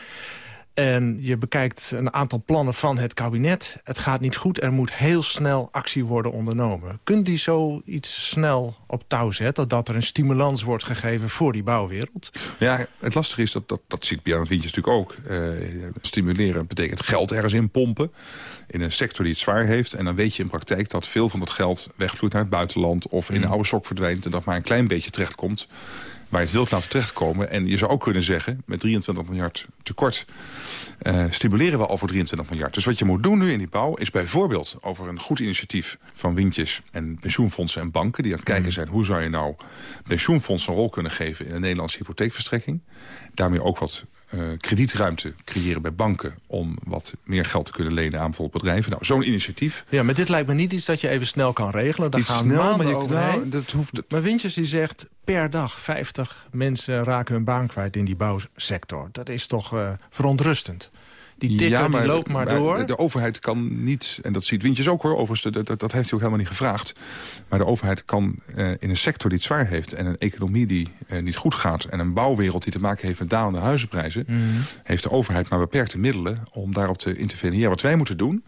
Speaker 22: en je bekijkt een aantal plannen van het kabinet... het gaat niet goed, er moet heel snel actie worden ondernomen. Kunt u zoiets snel op touw zetten... dat er een stimulans wordt gegeven voor die bouwwereld?
Speaker 23: Ja, het lastige is, dat, dat, dat ziet Bjarne Wintjes natuurlijk ook... Uh, stimuleren betekent geld ergens in pompen in een sector die het zwaar heeft. En dan weet je in praktijk dat veel van dat geld wegvloeit naar het buitenland... of in de oude sok verdwijnt en dat maar een klein beetje terechtkomt... waar je het wilt laten terechtkomen. En je zou ook kunnen zeggen, met 23 miljard tekort... Uh, stimuleren we al voor 23 miljard. Dus wat je moet doen nu in die bouw... is bijvoorbeeld over een goed initiatief van Wintjes en pensioenfondsen en banken... die aan het kijken zijn hoe zou je nou pensioenfondsen een rol kunnen geven... in de Nederlandse hypotheekverstrekking. Daarmee ook wat uh, kredietruimte creëren bij banken... om wat meer geld te kunnen lenen aan bijvoorbeeld bedrijven. Nou, zo'n initiatief.
Speaker 22: Ja, maar dit lijkt me niet iets dat je even snel kan regelen. Daar
Speaker 23: Iets
Speaker 22: gaan
Speaker 23: snel, maar je- nou, dat hoeft-
Speaker 22: Maar Wintjes die zegt, per dag 50 mensen raken hun baan kwijt in die bouwsector. Dat is toch uh, verontrustend. Die tikker die loopt maar, door.
Speaker 23: De, overheid kan niet, en dat ziet Wintjes ook hoor, overigens, dat, dat, dat heeft hij ook helemaal niet gevraagd. Maar de overheid kan uh, in een sector die het zwaar heeft en een economie die uh, niet goed gaat... en een bouwwereld die te maken heeft met dalende huizenprijzen...
Speaker 22: Mhm.
Speaker 23: heeft de overheid maar beperkte middelen om daarop te interveneren. Wat wij moeten doen,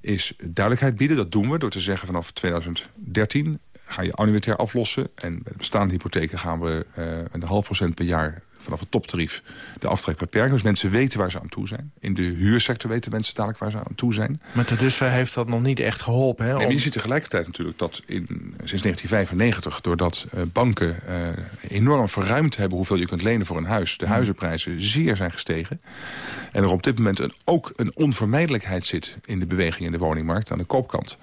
Speaker 23: is duidelijkheid bieden. Dat doen we door te zeggen vanaf 2013 ga je annuitair aflossen. En bij de bestaande hypotheken gaan we uh, een half procent per jaar vanaf het toptarief de aftrek beperken. Dus mensen weten waar ze aan toe zijn. In de huursector weten mensen dadelijk waar ze aan toe zijn.
Speaker 22: Met de dusver heeft dat nog niet echt geholpen. Hè,
Speaker 23: Nee, maar je ziet tegelijkertijd natuurlijk dat in, sinds 1995... doordat eh, banken eh, enorm verruimd hebben hoeveel je kunt lenen voor een huis... de huizenprijzen zeer zijn gestegen. En er op dit moment een, ook een onvermijdelijkheid zit... in de beweging in de woningmarkt aan de koopkant.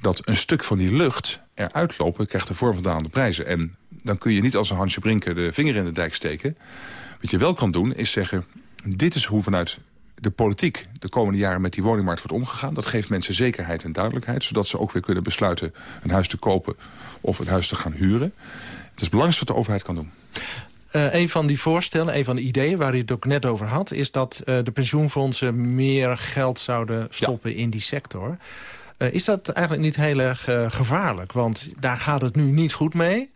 Speaker 23: Dat een stuk van die lucht eruit lopen krijgt de vorm dalende prijzen. En dan kun je niet als een Hansje Brinker de vinger in de dijk steken. Wat je wel kan doen is zeggen... dit is hoe vanuit de politiek de komende jaren met die woningmarkt wordt omgegaan. Dat geeft mensen zekerheid en duidelijkheid... zodat ze ook weer kunnen besluiten een huis te kopen of een huis te gaan huren. Het is het belangrijkste wat de overheid kan doen.
Speaker 22: Eh, een van die voorstellen, een van de ideeën waar u het ook net over had... is dat eh, de pensioenfondsen meer geld zouden stoppen in die sector. Eh, is dat eigenlijk niet heel erg gevaarlijk? Want daar gaat het nu niet goed mee.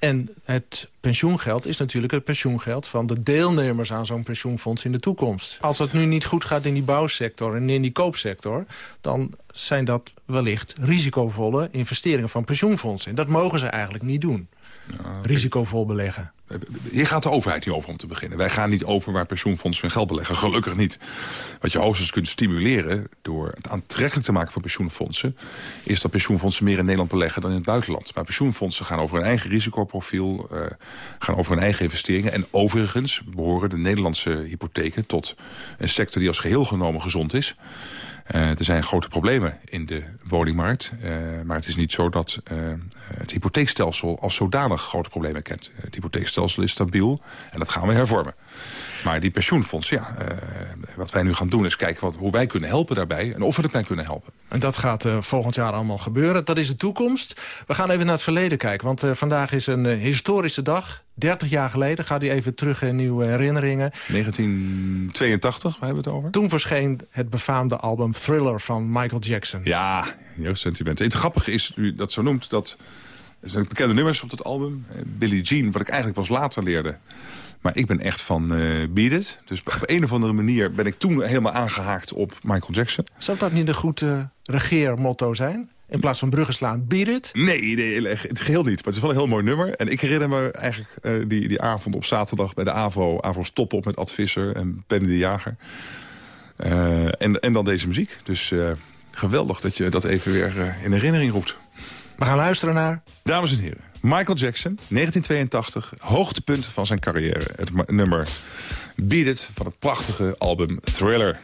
Speaker 22: En het pensioengeld is natuurlijk het pensioengeld... van de deelnemers aan zo'n pensioenfonds in de toekomst. Als het nu niet goed gaat in die bouwsector en in die koopsector... dan zijn dat wellicht risicovolle investeringen van pensioenfondsen. En dat mogen ze eigenlijk niet doen. Risicovol beleggen.
Speaker 23: Hier gaat de overheid niet over om te beginnen. Wij gaan niet over waar pensioenfondsen hun geld beleggen. Gelukkig niet. Wat je hoogstens kunt stimuleren door het aantrekkelijk te maken van pensioenfondsen... is dat pensioenfondsen meer in Nederland beleggen dan in het buitenland. Maar pensioenfondsen gaan over hun eigen risicoprofiel... eh, gaan over hun eigen investeringen. En overigens behoren de Nederlandse hypotheken tot een sector die als geheel genomen gezond is... Eh, er zijn grote problemen in de woningmarkt. eh, maar het is niet zo dat eh, het hypotheekstelsel als zodanig grote problemen kent. Het hypotheekstelsel is stabiel en dat gaan we hervormen. Maar die pensioenfondsen, ja, eh, wat wij nu gaan doen is kijken wat, hoe wij kunnen helpen daarbij... en of we erbij kunnen helpen.
Speaker 22: En dat gaat eh, volgend jaar allemaal gebeuren. Dat is de toekomst. We gaan even naar het verleden kijken. Want eh, vandaag is een historische dag. 30 jaar geleden. Gaat u even terug in uw herinneringen.
Speaker 23: 1982, waar hebben we het over?
Speaker 22: Toen verscheen het befaamde album Thriller van Michael Jackson.
Speaker 23: Ja, jeugdsentimenten. Het grappige is, u dat zo noemt, dat... Er zijn bekende nummers op het album. Billie Jean, wat ik eigenlijk pas later leerde. Maar ik ben echt van eh Beat It. Dus op een of andere manier ben ik toen helemaal aangehaakt op Michael Jackson.
Speaker 22: Zou dat niet een goed eh, regeermotto zijn? In plaats van bruggen slaan, beat it?
Speaker 23: Nee, nee, het geheel niet. Maar het is wel een heel mooi nummer. En ik herinner me eigenlijk eh, die, die avond op zaterdag bij de AVO. AVO stoppen op met Ad Visser en Penny de Jager. En, en dan deze muziek. Dus geweldig dat je dat even weer in herinnering roept.
Speaker 22: We gaan luisteren naar...
Speaker 23: Dames en heren, Michael Jackson, 1982, hoogtepunt van zijn carrière. Het nummer Beat It van het prachtige album Thriller.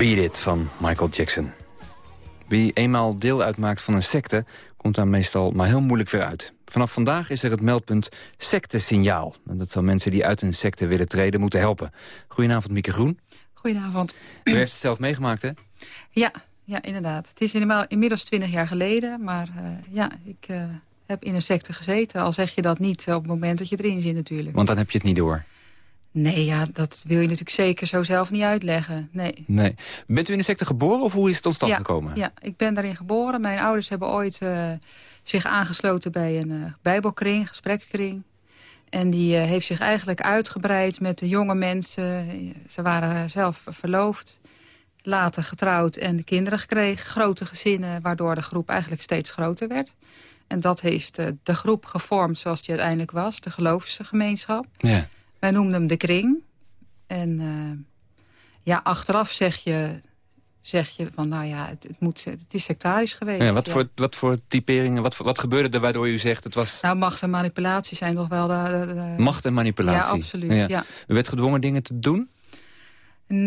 Speaker 21: Beat It
Speaker 4: van Michael Jackson. Wie eenmaal deel uitmaakt van een secte... komt daar meestal maar heel moeilijk weer uit. Vanaf vandaag is er het meldpunt sectesignaal. En dat zal mensen die uit een secte willen treden moeten helpen. Goedenavond, Mieke Groen.
Speaker 24: Goedenavond.
Speaker 4: U heeft het zelf meegemaakt, hè?
Speaker 24: Ja, ja inderdaad. Het is inmiddels- inmiddels twintig jaar geleden. Maar eh, ja, ik eh, heb in een secte gezeten. Al zeg je dat niet op het moment dat je erin zit natuurlijk.
Speaker 4: Want dan heb je het niet door.
Speaker 24: Nee, ja, dat wil je natuurlijk zeker zo zelf niet uitleggen. Nee.
Speaker 4: Nee. Bent u in de secte geboren of hoe is het tot stand
Speaker 24: ja,
Speaker 4: gekomen?
Speaker 24: Ja, ik ben daarin geboren. Mijn ouders hebben ooit eh, zich aangesloten bij een eh, bijbelkring, gesprekskring. En die eh, heeft zich eigenlijk uitgebreid met de jonge mensen. Ze waren zelf verloofd, later getrouwd en kinderen gekregen. Grote gezinnen, waardoor de groep eigenlijk steeds groter werd. En dat heeft de groep gevormd zoals die uiteindelijk was, de geloofsgemeenschap.
Speaker 4: Ja.
Speaker 24: Wij noemden hem de kring. En eh, ja, achteraf zeg je, zeg je van, nou ja, het, het, moet, het is sectarisch geweest.
Speaker 4: Ja, wat,
Speaker 24: ja.
Speaker 4: Voor, wat voor typeringen, wat, wat gebeurde er waardoor u zegt het was
Speaker 24: Nou, macht en manipulatie zijn toch wel de... de- de-
Speaker 4: macht en manipulatie?
Speaker 24: Ja, absoluut, ja.
Speaker 4: U werd gedwongen dingen te doen?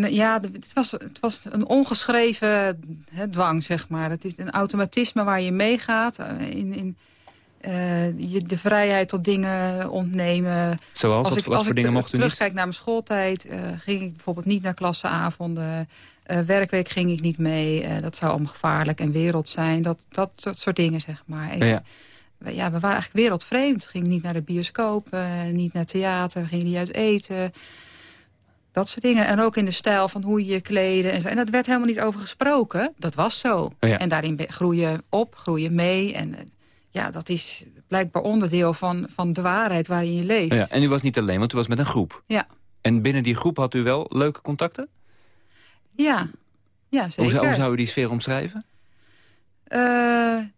Speaker 24: Ja, het was, het was een ongeschreven hè, dwang, zeg maar. Het is een automatisme waar je meegaat. eh, In, in, je de vrijheid tot dingen ontnemen.
Speaker 4: Zoals? Wat- wat voor
Speaker 24: ik
Speaker 4: dingen mocht u niet?
Speaker 24: terugkijk naar mijn schooltijd... eh, ging ik bijvoorbeeld niet naar klassenavonden. eh, werkweek ging ik niet mee. eh, dat zou allemaal gevaarlijk en wereld zijn. Dat, dat, dat soort dingen, zeg maar.
Speaker 4: Ja.
Speaker 24: we- ja, we waren eigenlijk wereldvreemd. Ging niet naar de bioscoop, eh, niet naar theater, ging niet uit eten. Dat soort dingen. En ook in de stijl van hoe je je kleden. En, zo. en dat werd helemaal niet over gesproken. Dat was zo.
Speaker 4: Ja.
Speaker 24: En daarin be- groei je op, groei je mee. En eh, ja, dat is blijkbaar onderdeel van, van de waarheid waarin je leeft.
Speaker 4: Ja, en u was niet alleen, want u was met een groep.
Speaker 24: Ja,
Speaker 4: En binnen die groep had u wel leuke contacten?
Speaker 24: ja. ja
Speaker 4: Hoe
Speaker 24: zeker.
Speaker 4: zou, hoe zou u die sfeer omschrijven?
Speaker 24: Eh,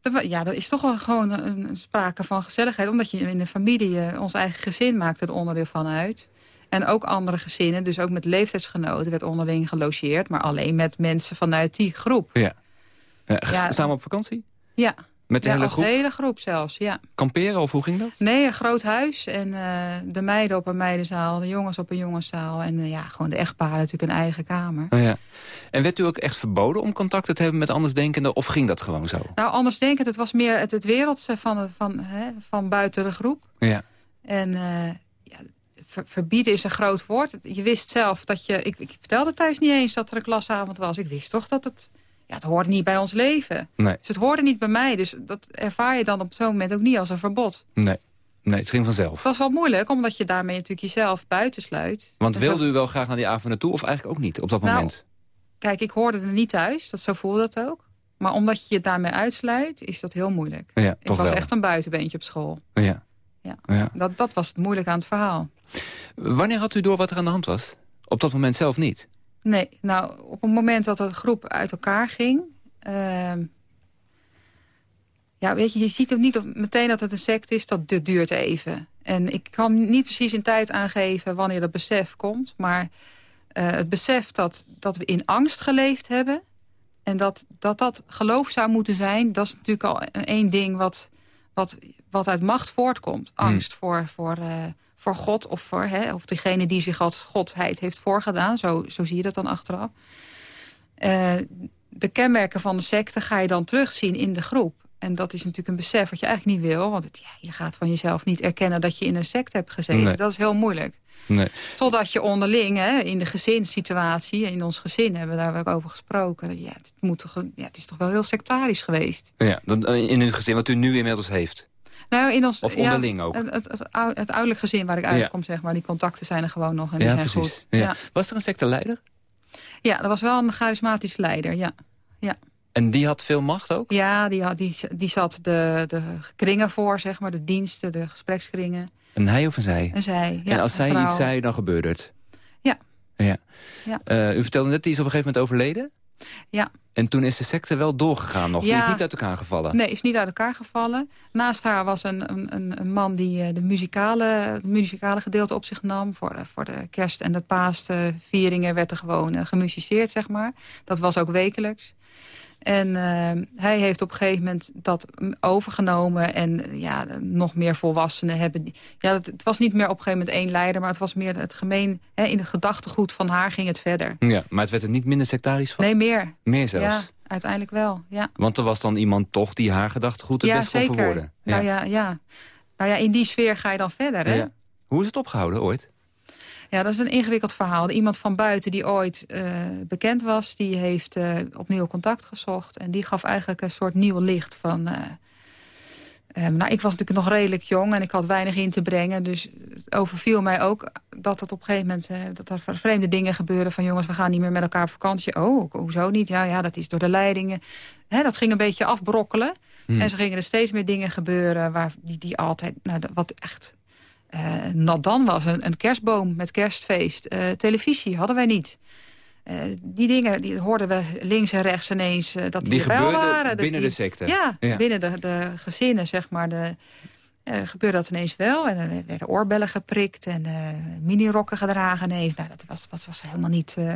Speaker 24: er ja, er is toch wel gewoon een, een sprake van gezelligheid. Omdat je in de familie, eh, ons eigen gezin maakte er onderdeel van uit. En ook andere gezinnen, dus ook met leeftijdsgenoten... werd onderling gelogeerd, maar alleen met mensen vanuit die groep.
Speaker 4: Ja. Ja, g-
Speaker 24: Ja.
Speaker 4: Samen op vakantie?
Speaker 24: Ja,
Speaker 4: Met de
Speaker 24: ja,
Speaker 4: hele groep?
Speaker 24: hele groep zelfs, ja.
Speaker 4: Kamperen of hoe ging dat?
Speaker 24: Nee, een groot huis en eh, de meiden op een meidenzaal, de jongens op een jongenszaal. En eh, ja, gewoon de echtparen natuurlijk een eigen kamer.
Speaker 4: Oh, ja. En werd u ook echt verboden om contacten te hebben met andersdenkenden... of ging dat gewoon zo?
Speaker 24: Nou, anders denk ik, het was meer het, het wereldse van, de- van, hè, van buiten de groep.
Speaker 4: Ja.
Speaker 24: En eh, ja, ver- verbieden is een groot woord. Je wist zelf dat je... Ik, ik vertelde thuis niet eens dat er een klasavond was. Ik wist toch dat het... Ja, het hoorde niet bij ons leven.
Speaker 4: Nee.
Speaker 24: Dus het hoorde niet bij mij. Dus dat ervaar je dan op zo'n moment ook niet als een verbod.
Speaker 4: Nee. Nee, het ging
Speaker 24: Het
Speaker 4: vanzelf.
Speaker 24: was wel moeilijk, omdat je daarmee natuurlijk jezelf buitensluit.
Speaker 4: Want
Speaker 24: zo-
Speaker 4: wilde u wel graag naar die avond naartoe of eigenlijk ook niet op dat
Speaker 24: Nou,
Speaker 4: moment?
Speaker 24: Kijk, ik hoorde er niet thuis. Dat, zo voelde dat ook. Maar omdat je je daarmee uitsluit, is dat heel moeilijk.
Speaker 4: Ja,
Speaker 24: ik was
Speaker 4: wel.
Speaker 24: echt een buitenbeentje op school.
Speaker 4: Ja.
Speaker 24: Ja.
Speaker 4: ja.
Speaker 24: Dat, dat was het moeilijk aan het verhaal.
Speaker 4: Wanneer had u door wat er aan de hand was? Op dat moment zelf niet?
Speaker 24: Nee, nou, op het moment dat de groep uit elkaar ging... ehm, ja, weet je, je ziet ook niet op- meteen dat het een sect is. Dat du- duurt even. En ik kan niet precies in tijd aangeven wanneer dat besef komt. Maar eh, het besef dat, dat we in angst geleefd hebben... en dat, dat dat geloof zou moeten zijn... dat is natuurlijk al één ding wat, wat, wat uit macht voortkomt. Angst voor, voor, eh, voor God of voor hè, of degene die zich als godheid heeft voorgedaan. Zo, zo zie je dat dan achteraf. Eh, de kenmerken van de secte ga je dan terugzien in de groep. En dat is natuurlijk een besef wat je eigenlijk niet wil. Want het, ja, je gaat van jezelf niet erkennen dat je in een secte hebt gezeten.
Speaker 4: Nee.
Speaker 24: Dat is heel moeilijk.
Speaker 4: Nee.
Speaker 24: Totdat je onderling, hè, in de gezinssituatie... in ons gezin hebben we daar ook over gesproken. Ja, het, moet toch, ja, het is toch wel heel sectarisch geweest.
Speaker 4: Ja, eh, in uw gezin, wat u nu inmiddels heeft.
Speaker 24: Nou, in ons,
Speaker 4: Of
Speaker 24: ja,
Speaker 4: onderling ook?
Speaker 24: Het, het, het, ou- het ouderlijk gezin waar ik
Speaker 4: Ja.
Speaker 24: uitkom, zeg maar. Die contacten zijn er gewoon nog en die
Speaker 4: ja,
Speaker 24: zijn
Speaker 4: precies.
Speaker 24: goed.
Speaker 4: Was er een secteleider?
Speaker 24: ja, er was wel een charismatische leider, ja. ja.
Speaker 4: En die had veel macht ook?
Speaker 24: Ja, die, had, die, die zat de, de kringen voor, zeg maar. De diensten, de gesprekskringen.
Speaker 4: Een hij of een zij?
Speaker 24: En zij, ja.
Speaker 4: en als
Speaker 24: een
Speaker 4: zij
Speaker 24: vrouw.
Speaker 4: iets zei, dan gebeurde het?
Speaker 24: Ja.
Speaker 4: ja.
Speaker 24: Ja.
Speaker 4: Eh, u vertelde net, die is op een gegeven moment overleden?
Speaker 24: Ja.
Speaker 4: En toen is de secte wel doorgegaan nog. Die
Speaker 24: Ja.
Speaker 4: is niet uit elkaar gevallen.
Speaker 24: Nee, is niet uit elkaar gevallen. Naast haar was een, een, een, man die eh, de muzikale, de muzikale gedeelte op zich nam. Voor de, voor de kerst- en de paasvieringen werd er gewoon eh, gemusiceerd, zeg maar. Dat was ook wekelijks. En eh, hij heeft op een gegeven moment dat overgenomen. En ja, nog meer volwassenen hebben... Ja, het, het was niet meer op een gegeven moment één leider... maar het was meer het gemeen... Hè, in het gedachtegoed van haar ging het verder.
Speaker 4: Ja, maar het werd er niet minder sectarisch van?
Speaker 24: Nee, meer.
Speaker 4: Meer zelfs?
Speaker 24: Ja, uiteindelijk wel, ja.
Speaker 4: Want er was dan iemand toch die haar gedachtegoed het
Speaker 24: ja,
Speaker 4: best kon
Speaker 24: zeker.
Speaker 4: verwoorden?
Speaker 24: Nou ja, ja. Nou ja, in die sfeer ga je dan verder, hè?
Speaker 4: Ja. Hoe is het opgehouden ooit?
Speaker 24: Ja, dat is een ingewikkeld verhaal. Iemand van buiten die ooit eh, bekend was... die heeft eh, opnieuw contact gezocht. En die gaf eigenlijk een soort nieuw licht van... eh, nou, ik was natuurlijk nog redelijk jong en ik had weinig in te brengen. Dus het overviel mij ook dat het op een gegeven moment... dat er vreemde dingen gebeuren van... jongens, we gaan niet meer met elkaar op vakantie. Oh, hoezo niet? Ja, ja dat is door de leidingen. Hè, dat ging een beetje afbrokkelen.
Speaker 21: Hmm.
Speaker 24: En zo gingen er steeds meer dingen gebeuren... Waar, die, die altijd, nou, wat echt eh nat dan was. Een, een kerstboom met kerstfeest. Eh, televisie hadden wij niet. Eh, die dingen die hoorden we links en rechts ineens eh, dat die,
Speaker 4: Die
Speaker 24: wel
Speaker 4: gebeurden
Speaker 24: waren.
Speaker 4: Binnen de secte?
Speaker 24: Ja,
Speaker 4: Ja.
Speaker 24: binnen de, de gezinnen, zeg maar. De, eh, gebeurde dat ineens wel. En er werden oorbellen geprikt en eh minirokken gedragen ineens. Nou, dat was, was, was helemaal niet... eh,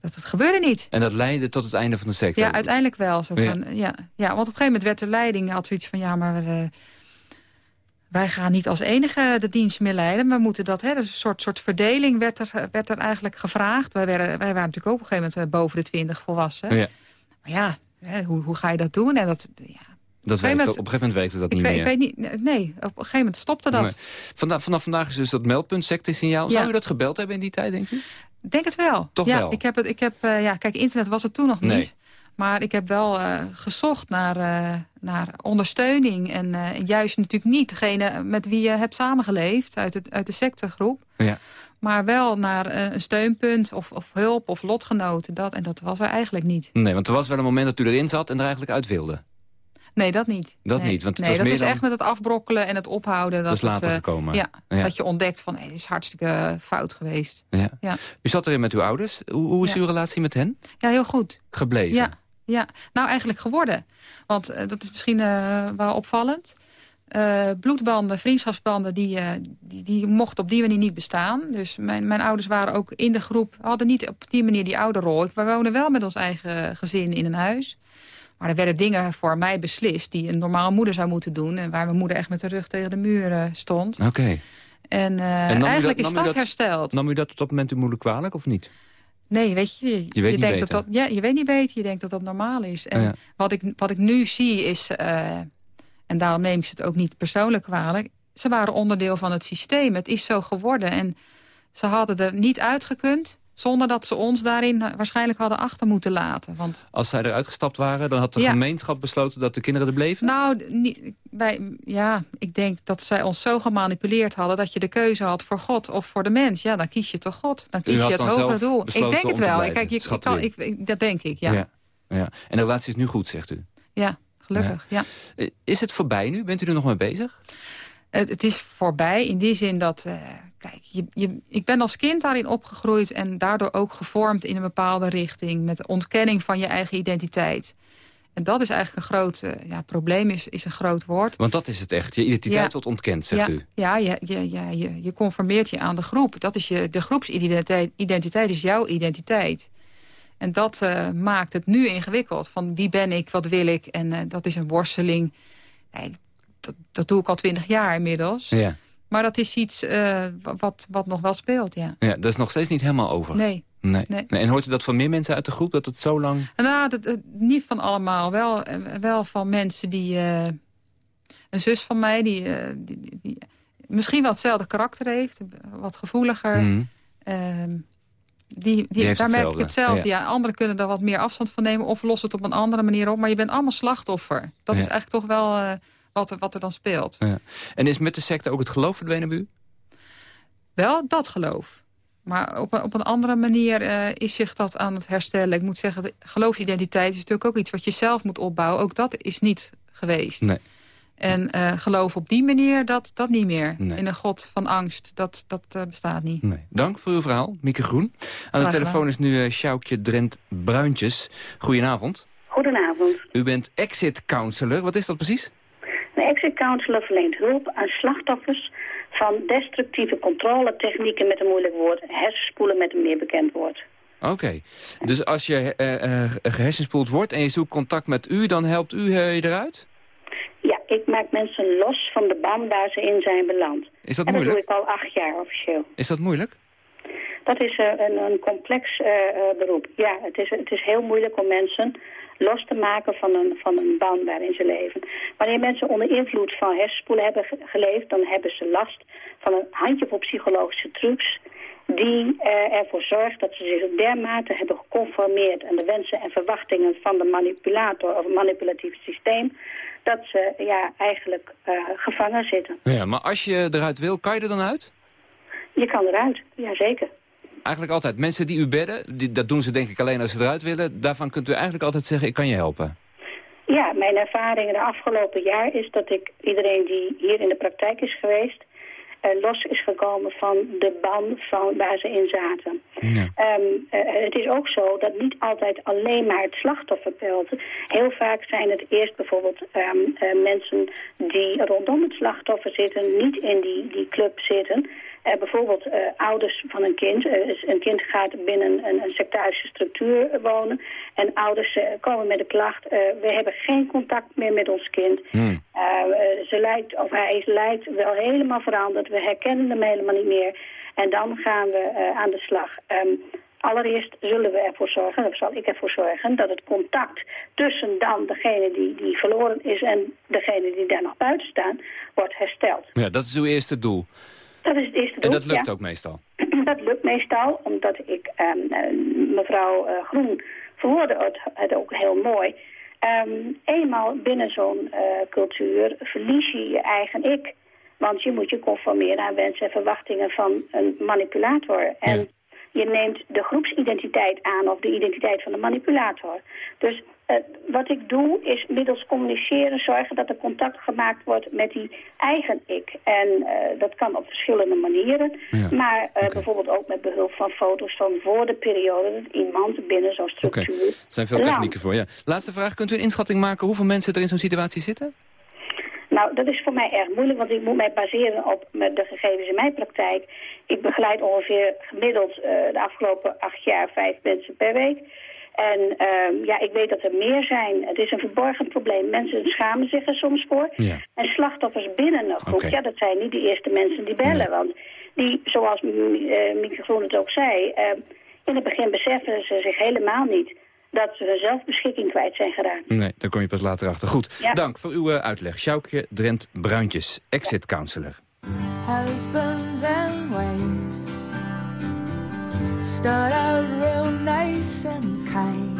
Speaker 24: dat het gebeurde niet.
Speaker 4: En dat leidde tot het einde van de secte?
Speaker 24: Ja, uiteindelijk wel. Zo van, ja. Ja, want op een gegeven moment werd de leiding had zoiets van... ja, maar eh, wij gaan niet als enige de dienst meer leiden. We moeten dat, hè, dus een soort, soort verdeling werd er, werd er eigenlijk gevraagd. Wij, werden, wij waren natuurlijk ook op een gegeven moment eh, boven de twintig volwassen.
Speaker 4: Ja.
Speaker 24: Maar ja, hè, hoe, hoe ga je dat doen? En dat, ja,
Speaker 4: Dat
Speaker 24: een gegeven
Speaker 4: werkte,
Speaker 24: moment-
Speaker 4: op een gegeven moment werkte dat niet
Speaker 24: weet,
Speaker 4: meer.
Speaker 24: ik weet niet, nee, op een gegeven moment stopte dat.
Speaker 4: Nee. Vanda- vanaf vandaag is dus dat meldpunt secte-signaal. Zou
Speaker 24: Ja.
Speaker 4: u dat gebeld hebben in die tijd, denkt u?
Speaker 24: Denk het wel.
Speaker 4: Toch
Speaker 24: ja,
Speaker 4: wel?
Speaker 24: Ik heb het, ik heb, eh, ja, kijk, internet was het toen nog niet. Maar ik heb wel eh, gezocht naar, eh, naar ondersteuning. En eh, juist natuurlijk niet degene met wie je hebt samengeleefd uit, het, uit de sectegroep.
Speaker 4: Ja.
Speaker 24: Maar wel naar een steunpunt of, of hulp of lotgenoten. Dat, en dat was er eigenlijk niet.
Speaker 4: Nee, want er was wel een moment dat u erin zat en er eigenlijk uit wilde.
Speaker 24: Nee, dat niet.
Speaker 4: Dat
Speaker 24: nee.
Speaker 4: niet, want het
Speaker 24: nee,
Speaker 4: was
Speaker 24: dat
Speaker 4: meer
Speaker 24: is
Speaker 4: dan-
Speaker 24: echt met het afbrokkelen en het ophouden.
Speaker 4: Dat is
Speaker 24: het,
Speaker 4: later
Speaker 24: eh,
Speaker 4: gekomen.
Speaker 24: Ja,
Speaker 4: Ja.
Speaker 24: dat je ontdekt van, hé, dit is hartstikke fout geweest.
Speaker 4: Ja.
Speaker 24: Ja,
Speaker 4: U zat erin met uw ouders. Hoe, hoe is uw relatie met hen
Speaker 24: ja heel goed.
Speaker 4: gebleven?
Speaker 24: Ja, ja, nou eigenlijk geworden. Want eh, dat is misschien eh, wel opvallend. Eh, bloedbanden, vriendschapsbanden, die, die, die mochten op die manier niet bestaan. Dus mijn, mijn ouders waren ook in de groep, hadden niet op die manier die ouderrol. We wonen wel met ons eigen gezin in een huis. Maar er werden dingen voor mij beslist die een normale moeder zou moeten doen. En waar mijn moeder echt met de rug tegen de muur stond.
Speaker 4: Oké.
Speaker 24: En,
Speaker 4: u
Speaker 24: eigenlijk
Speaker 4: dat-
Speaker 24: is
Speaker 4: u
Speaker 24: dat,
Speaker 4: dat-
Speaker 24: hersteld.
Speaker 4: Nam u dat op dat moment uw moeder kwalijk of niet?
Speaker 24: Nee, weet je, je,
Speaker 4: Je weet niet
Speaker 24: denkt
Speaker 4: beter.
Speaker 24: dat dat, ja, je weet niet beter. Je denkt dat dat normaal is. En
Speaker 4: Ja.
Speaker 24: wat, ik, wat ik nu zie is, eh, en daarom neem ik ze het ook niet persoonlijk kwalijk. Ze waren onderdeel van het systeem. Het is zo geworden. En ze hadden er niet uitgekund zonder dat ze ons daarin waarschijnlijk hadden achter moeten laten. Want
Speaker 4: Als zij eruit gestapt waren, dan had de
Speaker 24: Ja.
Speaker 4: gemeenschap besloten dat de kinderen er bleven?
Speaker 24: nou, bij, ja, ik denk dat zij ons zo gemanipuleerd hadden... dat je de keuze had voor God of voor de mens. Ja, dan kies je toch God. Dan
Speaker 4: U
Speaker 24: kies je het hogere doel. Ik denk het wel.
Speaker 4: blijven,
Speaker 24: Kijk, je, ik kan, ik, ik- dat denk ik, ja.
Speaker 4: ja. ja. En de relatie is nu goed, zegt u?
Speaker 24: Ja, gelukkig, ja.
Speaker 4: Eh, Is het voorbij nu? Bent u er nog mee bezig?
Speaker 24: Het, het is voorbij in die zin dat... eh, kijk, je, je, ik ben als kind daarin opgegroeid... en daardoor ook gevormd in een bepaalde richting... met de ontkenning van je eigen identiteit. En dat is eigenlijk een groot eh, ja, probleem, is, is een groot woord.
Speaker 4: Want dat is het echt. Je identiteit
Speaker 24: Ja.
Speaker 4: wordt ontkend, zegt
Speaker 24: ja,
Speaker 4: u.
Speaker 24: Ja, je, je, je, je, je conformeert je aan de groep. Dat is je, de groepsidentiteit identiteit is jouw identiteit. En dat eh, maakt het nu ingewikkeld. Van wie ben ik, wat wil ik? En dat is een worsteling. Nee, dat, dat doe ik al twintig jaar inmiddels.
Speaker 4: Ja.
Speaker 24: Maar dat is iets eh, wa- wat, wat nog wel speelt, ja.
Speaker 4: ja, dat is nog steeds niet helemaal over.
Speaker 24: Nee.
Speaker 4: Nee. En hoort u dat van meer mensen uit de groep, dat het zo lang...
Speaker 24: Nou, dat, dat- niet van allemaal. Wel, wel van mensen die... eh, een zus van mij, die, eh, die, die- die misschien wel hetzelfde karakter heeft. Wat gevoeliger. Ehm, die, die, daar merk ik
Speaker 4: hetzelfde.
Speaker 24: Ja. Anderen kunnen daar wat meer afstand van nemen... of lossen het op een andere manier op. Maar je bent allemaal slachtoffer. Dat
Speaker 4: Ja.
Speaker 24: is eigenlijk toch wel wat, er, wat er dan speelt.
Speaker 4: Ja. En is met de secte ook het geloof verdwenen bij u?
Speaker 24: Wel dat geloof. Maar op een, op een andere manier eh, is zich dat aan het herstellen. Ik moet zeggen, de geloofsidentiteit is natuurlijk ook iets wat je zelf moet opbouwen. Ook dat is niet geweest.
Speaker 4: Nee.
Speaker 24: En eh, geloof op die manier, dat, dat niet meer.
Speaker 4: Nee.
Speaker 24: In een god van angst, dat, dat eh, bestaat niet.
Speaker 4: Nee. Dank voor uw verhaal, Mieke Groen. Aan de telefoon is nu uh, Sjoukje Drent Bruintjes. Goedenavond.
Speaker 25: Goedenavond.
Speaker 4: U bent exit counselor. Wat is dat precies?
Speaker 25: De exit counselor verleent hulp aan slachtoffers van destructieve controletechnieken met een moeilijk woord, hersenspoelen met een meer bekend woord.
Speaker 4: Oké. Dus als je eh, gehersenspoeld wordt en je zoekt contact met u... dan helpt u eh, je eruit?
Speaker 25: Ja, ik maak mensen los van de band waar ze in zijn beland.
Speaker 4: Is dat
Speaker 25: en dat
Speaker 4: moeilijk?
Speaker 25: doe ik al acht jaar officieel.
Speaker 4: Is dat moeilijk?
Speaker 25: Dat is eh, een, een complex eh, eh, beroep. Ja, het is, het is heel moeilijk om mensen los te maken van een, van een band waarin ze leven. Wanneer mensen onder invloed van hersenspoelen hebben ge- geleefd... dan hebben ze last van een handjevol psychologische trucs... die eh, ervoor zorgt dat ze zich dermate hebben geconformeerd... aan de wensen en verwachtingen van de manipulator of manipulatief systeem... dat ze ja, eigenlijk eh, gevangen zitten.
Speaker 4: Ja, maar als je eruit wil, kan je er dan uit?
Speaker 25: Je kan eruit, jazeker.
Speaker 4: Eigenlijk altijd. Mensen die u bedden, die, dat doen ze denk ik alleen als ze eruit willen. Daarvan kunt u eigenlijk altijd zeggen, ik kan je helpen.
Speaker 25: Ja, mijn ervaring de afgelopen jaar is dat ik iedereen die hier in de praktijk is geweest... eh, los is gekomen van de ban van waar ze in zaten. Ehm, eh, het is ook zo dat niet altijd alleen maar het slachtoffer telt. Heel vaak zijn het eerst bijvoorbeeld ehm, eh, mensen die rondom het slachtoffer zitten... niet in die, die club zitten... Eh, bijvoorbeeld eh, ouders van een kind. Eh, is- een kind gaat binnen een, een sectarische structuur wonen. En ouders komen met de klacht. we hebben geen contact meer met ons kind. Eh, ze lijkt, of hij lijkt wel helemaal veranderd. We herkennen hem helemaal niet meer. En dan gaan we aan de slag. Ehm, allereerst zullen we ervoor zorgen, of zal ik ervoor zorgen... dat het contact tussen dan degene die, die verloren is... en degene die daar nog buiten staan, wordt hersteld.
Speaker 4: Ja, dat is uw eerste doel.
Speaker 25: Dat is het eerste
Speaker 4: En
Speaker 25: doel,
Speaker 4: dat lukt
Speaker 25: ja.
Speaker 4: ook meestal. [clears throat]
Speaker 25: Dat lukt meestal, omdat ik, ehm, eh, mevrouw eh, Groen verwoordde het, ook heel mooi. Ehm, eenmaal binnen zo'n eh, cultuur verlies je je eigen ik. Want je moet je conformeren aan wensen en verwachtingen van een manipulator. En je neemt de groepsidentiteit aan of de identiteit van de manipulator. Dus eh, wat ik doe is middels communiceren zorgen dat er contact gemaakt wordt met die eigen ik. En eh, dat kan op verschillende manieren. Maar eh, bijvoorbeeld ook met behulp van foto's van voor de periode dat iemand binnen zo'n
Speaker 4: Oké,
Speaker 25: structuur...
Speaker 4: er zijn veel technieken voor. Ja. Laatste vraag, kunt u een inschatting maken hoeveel mensen er in zo'n situatie zitten?
Speaker 25: Nou, dat is voor mij erg moeilijk, want ik moet mij baseren op de gegevens in mijn praktijk. Ik begeleid ongeveer gemiddeld de afgelopen acht jaar vijf mensen per week. En ehm, ja, ik weet dat er meer zijn. Het is een verborgen probleem. Mensen schamen zich er soms voor. En slachtoffers binnen een groep,
Speaker 4: Oké.
Speaker 25: ja, dat zijn niet de eerste mensen die bellen. Want die, zoals eh, Mieke Groen het ook zei, eh, in het begin beseffen ze zich helemaal niet dat ze hun zelfbeschikking kwijt zijn geraakt.
Speaker 4: Nee, daar kom je pas later achter. Goed,
Speaker 25: Ja.
Speaker 4: dank voor uw eh, uitleg. Sjoukje Drent Bruintjes, exit counselor.
Speaker 26: Husbands and wives start out real nice and kind.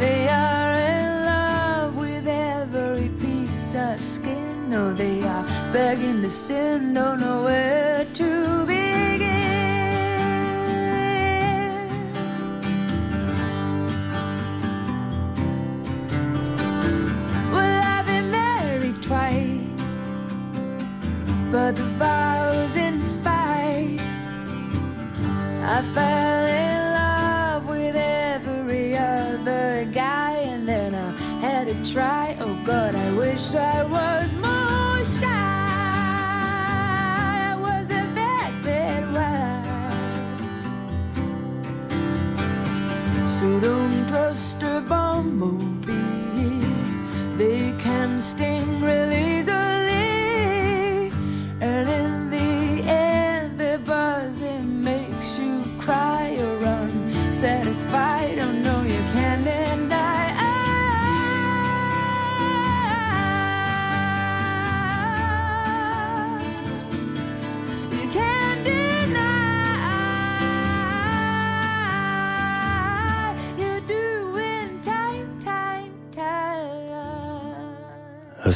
Speaker 26: They are in love with every piece of skin. No, they are begging to sin, don't know where to begin. Well, I've been married twice but the vows inspired. I fell wish I was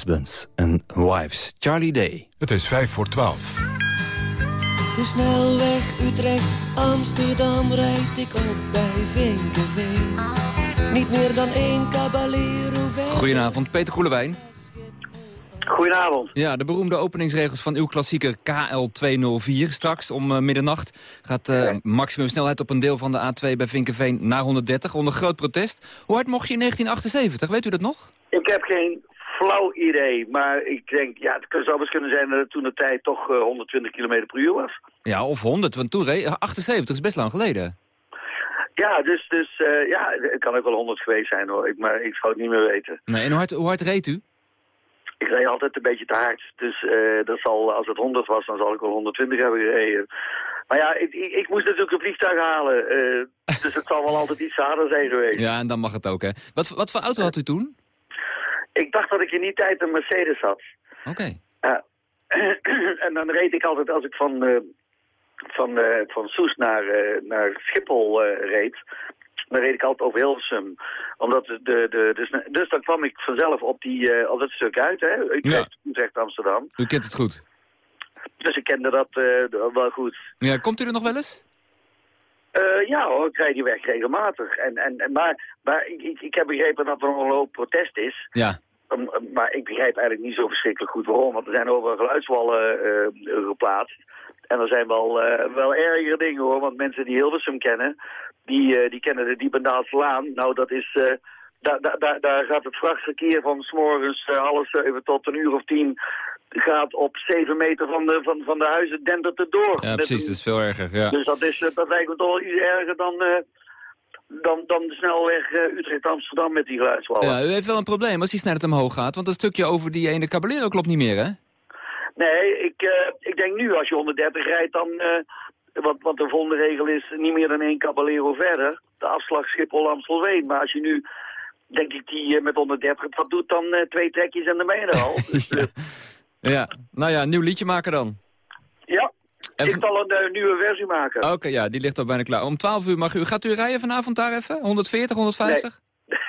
Speaker 4: Husbands and Wives, Charlie Day.
Speaker 3: Het is vijf voor twaalf.
Speaker 21: De snelweg Utrecht-Amsterdam rijd ik op bij Vinkenveen. Niet meer dan één caballero.
Speaker 4: Goedenavond, Peter Koelewijn.
Speaker 27: Goedenavond.
Speaker 4: Ja, de beroemde openingsregels van uw klassieker KL204. Straks om eh, middernacht gaat uh, maximumsnelheid op een deel van de A2 bij Vinkenveen naar 130 onder groot protest. Hoe hard mocht je in 1978? Weet u dat nog?
Speaker 27: Ik heb geen flauw idee, maar ik denk, ja, het zou best kunnen zijn dat het toen de tijd toch eh, 120 km per uur was.
Speaker 4: Ja, of 100, want toen reed 78 is best lang geleden.
Speaker 27: Ja, dus, dus eh, ja, het kan ook wel 100 geweest zijn hoor. Ik, maar ik zou het niet meer weten.
Speaker 4: Nee, en hoe hard, hoe hard reed u?
Speaker 27: Ik reed altijd een beetje te hard. Dus eh, dat zal, als het 100 was, dan zal ik wel 120 hebben gereden. Maar ja, ik, ik, ik moest natuurlijk een vliegtuig halen. eh, dus het zal wel altijd iets harder zijn geweest.
Speaker 4: Ja, en dan mag het ook, hè. Wat, wat voor auto had u toen?
Speaker 27: Ik dacht dat ik in die tijd een Mercedes had.
Speaker 4: Oké.
Speaker 27: Ja. [clears throat] en dan reed ik altijd, als ik van, eh, van, eh, van Soes naar, eh, naar Schiphol eh, reed... dan reed ik altijd over Hilversum. Omdat de, de, de, dus, dus dan kwam ik vanzelf op, die, eh, op dat stuk uit, hè? Utrecht, Utrecht, Amsterdam.
Speaker 4: U kent het goed.
Speaker 27: Dus ik kende dat eh, wel goed.
Speaker 4: Ja, komt u er nog wel eens?
Speaker 27: Eh, ja hoor, ik rijd die weg regelmatig. En, en, en, maar maar ik, ik, ik heb begrepen dat er een hoop protest is.
Speaker 4: Ja.
Speaker 27: Um, maar ik begrijp eigenlijk niet zo verschrikkelijk goed waarom. Want er zijn overal geluidswallen eh, geplaatst. En er zijn wel, eh, wel ergere dingen hoor. Want mensen die Hilversum kennen, die, eh, die kennen de Diependaalslaan. Nou, dat is... daar, daar, daar, daar gaat het vrachtverkeer van s morgens half zeven tot een uur of tien... gaat op zeven meter van de, van, van de huizen dendert het door.
Speaker 4: Ja, precies. Dat is veel erger. Ja.
Speaker 27: dus dat, is, dat lijkt me toch wel iets erger dan, dan, dan de snelweg eh, Utrecht-Amsterdam met die geluidswallen.
Speaker 4: Ja, u heeft wel een probleem als die snelheid omhoog gaat. Want dat stukje over die ene Caballero klopt niet meer, hè?
Speaker 27: Nee, ik, eh, ik denk nu als je 130 rijdt, dan... eh, want, want de volgende regel is niet meer dan één Caballero verder. De afslag Schiphol-Amstelveen. Maar als je nu, denk ik, die met 130 dat doet, dan twee trekjes en dan ben je er al. [laughs] Dus, eh,
Speaker 4: Ja. Nou ja, nieuw liedje maken dan. En
Speaker 27: ik zal een eh, nieuwe versie maken.
Speaker 4: Oké, ja, die ligt al bijna klaar. Om 12 uur mag u... Gaat u rijden vanavond daar even? 140, 150? [laughs]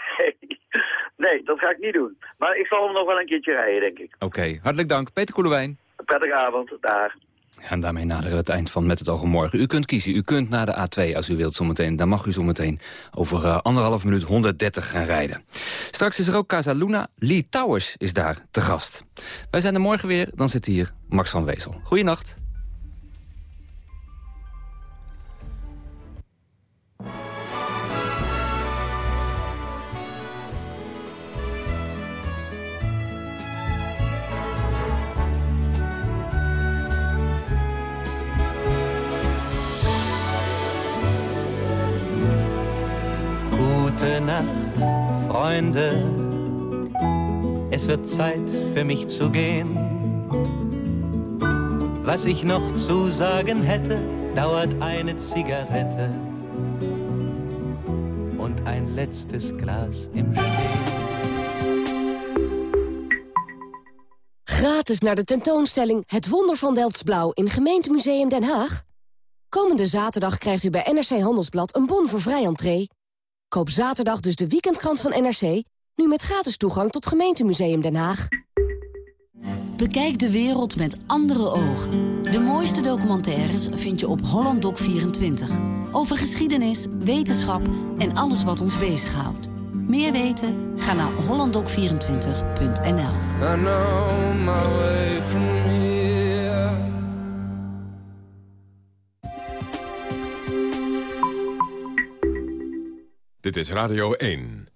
Speaker 27: Nee, dat ga ik niet doen. Maar ik zal hem nog wel een keertje rijden, denk ik.
Speaker 4: Oké, hartelijk dank. Peter Koelewijn.
Speaker 27: Prettige avond, dag.
Speaker 4: Ja, en daarmee naderen we het eind van Met het Oog Morgen. U kunt kiezen. U kunt naar de A2 als u wilt zometeen. Dan mag u zometeen over eh, anderhalf minuut 130 gaan rijden. Straks is er ook Casa Luna. Lee Towers is daar te gast. Wij zijn er morgen weer. Dan zit hier Max van Wezel. Goeienacht.
Speaker 2: Nacht, Freunde. Es wird Zeit für mich zu gehen. Was ich noch zu sagen hätte, dauert eine Zigarette und ein letztes Glas im Stehen.
Speaker 28: Gratis naar de tentoonstelling Het Wonder van Delftsblauw in Gemeentemuseum Den Haag? Komende zaterdag krijgt u bij NRC Handelsblad een bon voor vrij entree. Koop zaterdag dus de weekendkrant van NRC, nu met gratis toegang tot Gemeentemuseum Den Haag.
Speaker 18: Bekijk de wereld met andere ogen. De mooiste documentaires vind je op Holland Doc 24. Over geschiedenis, wetenschap en alles wat ons bezighoudt. Meer weten? Ga naar hollanddoc24.nl
Speaker 29: Dit is Radio 1.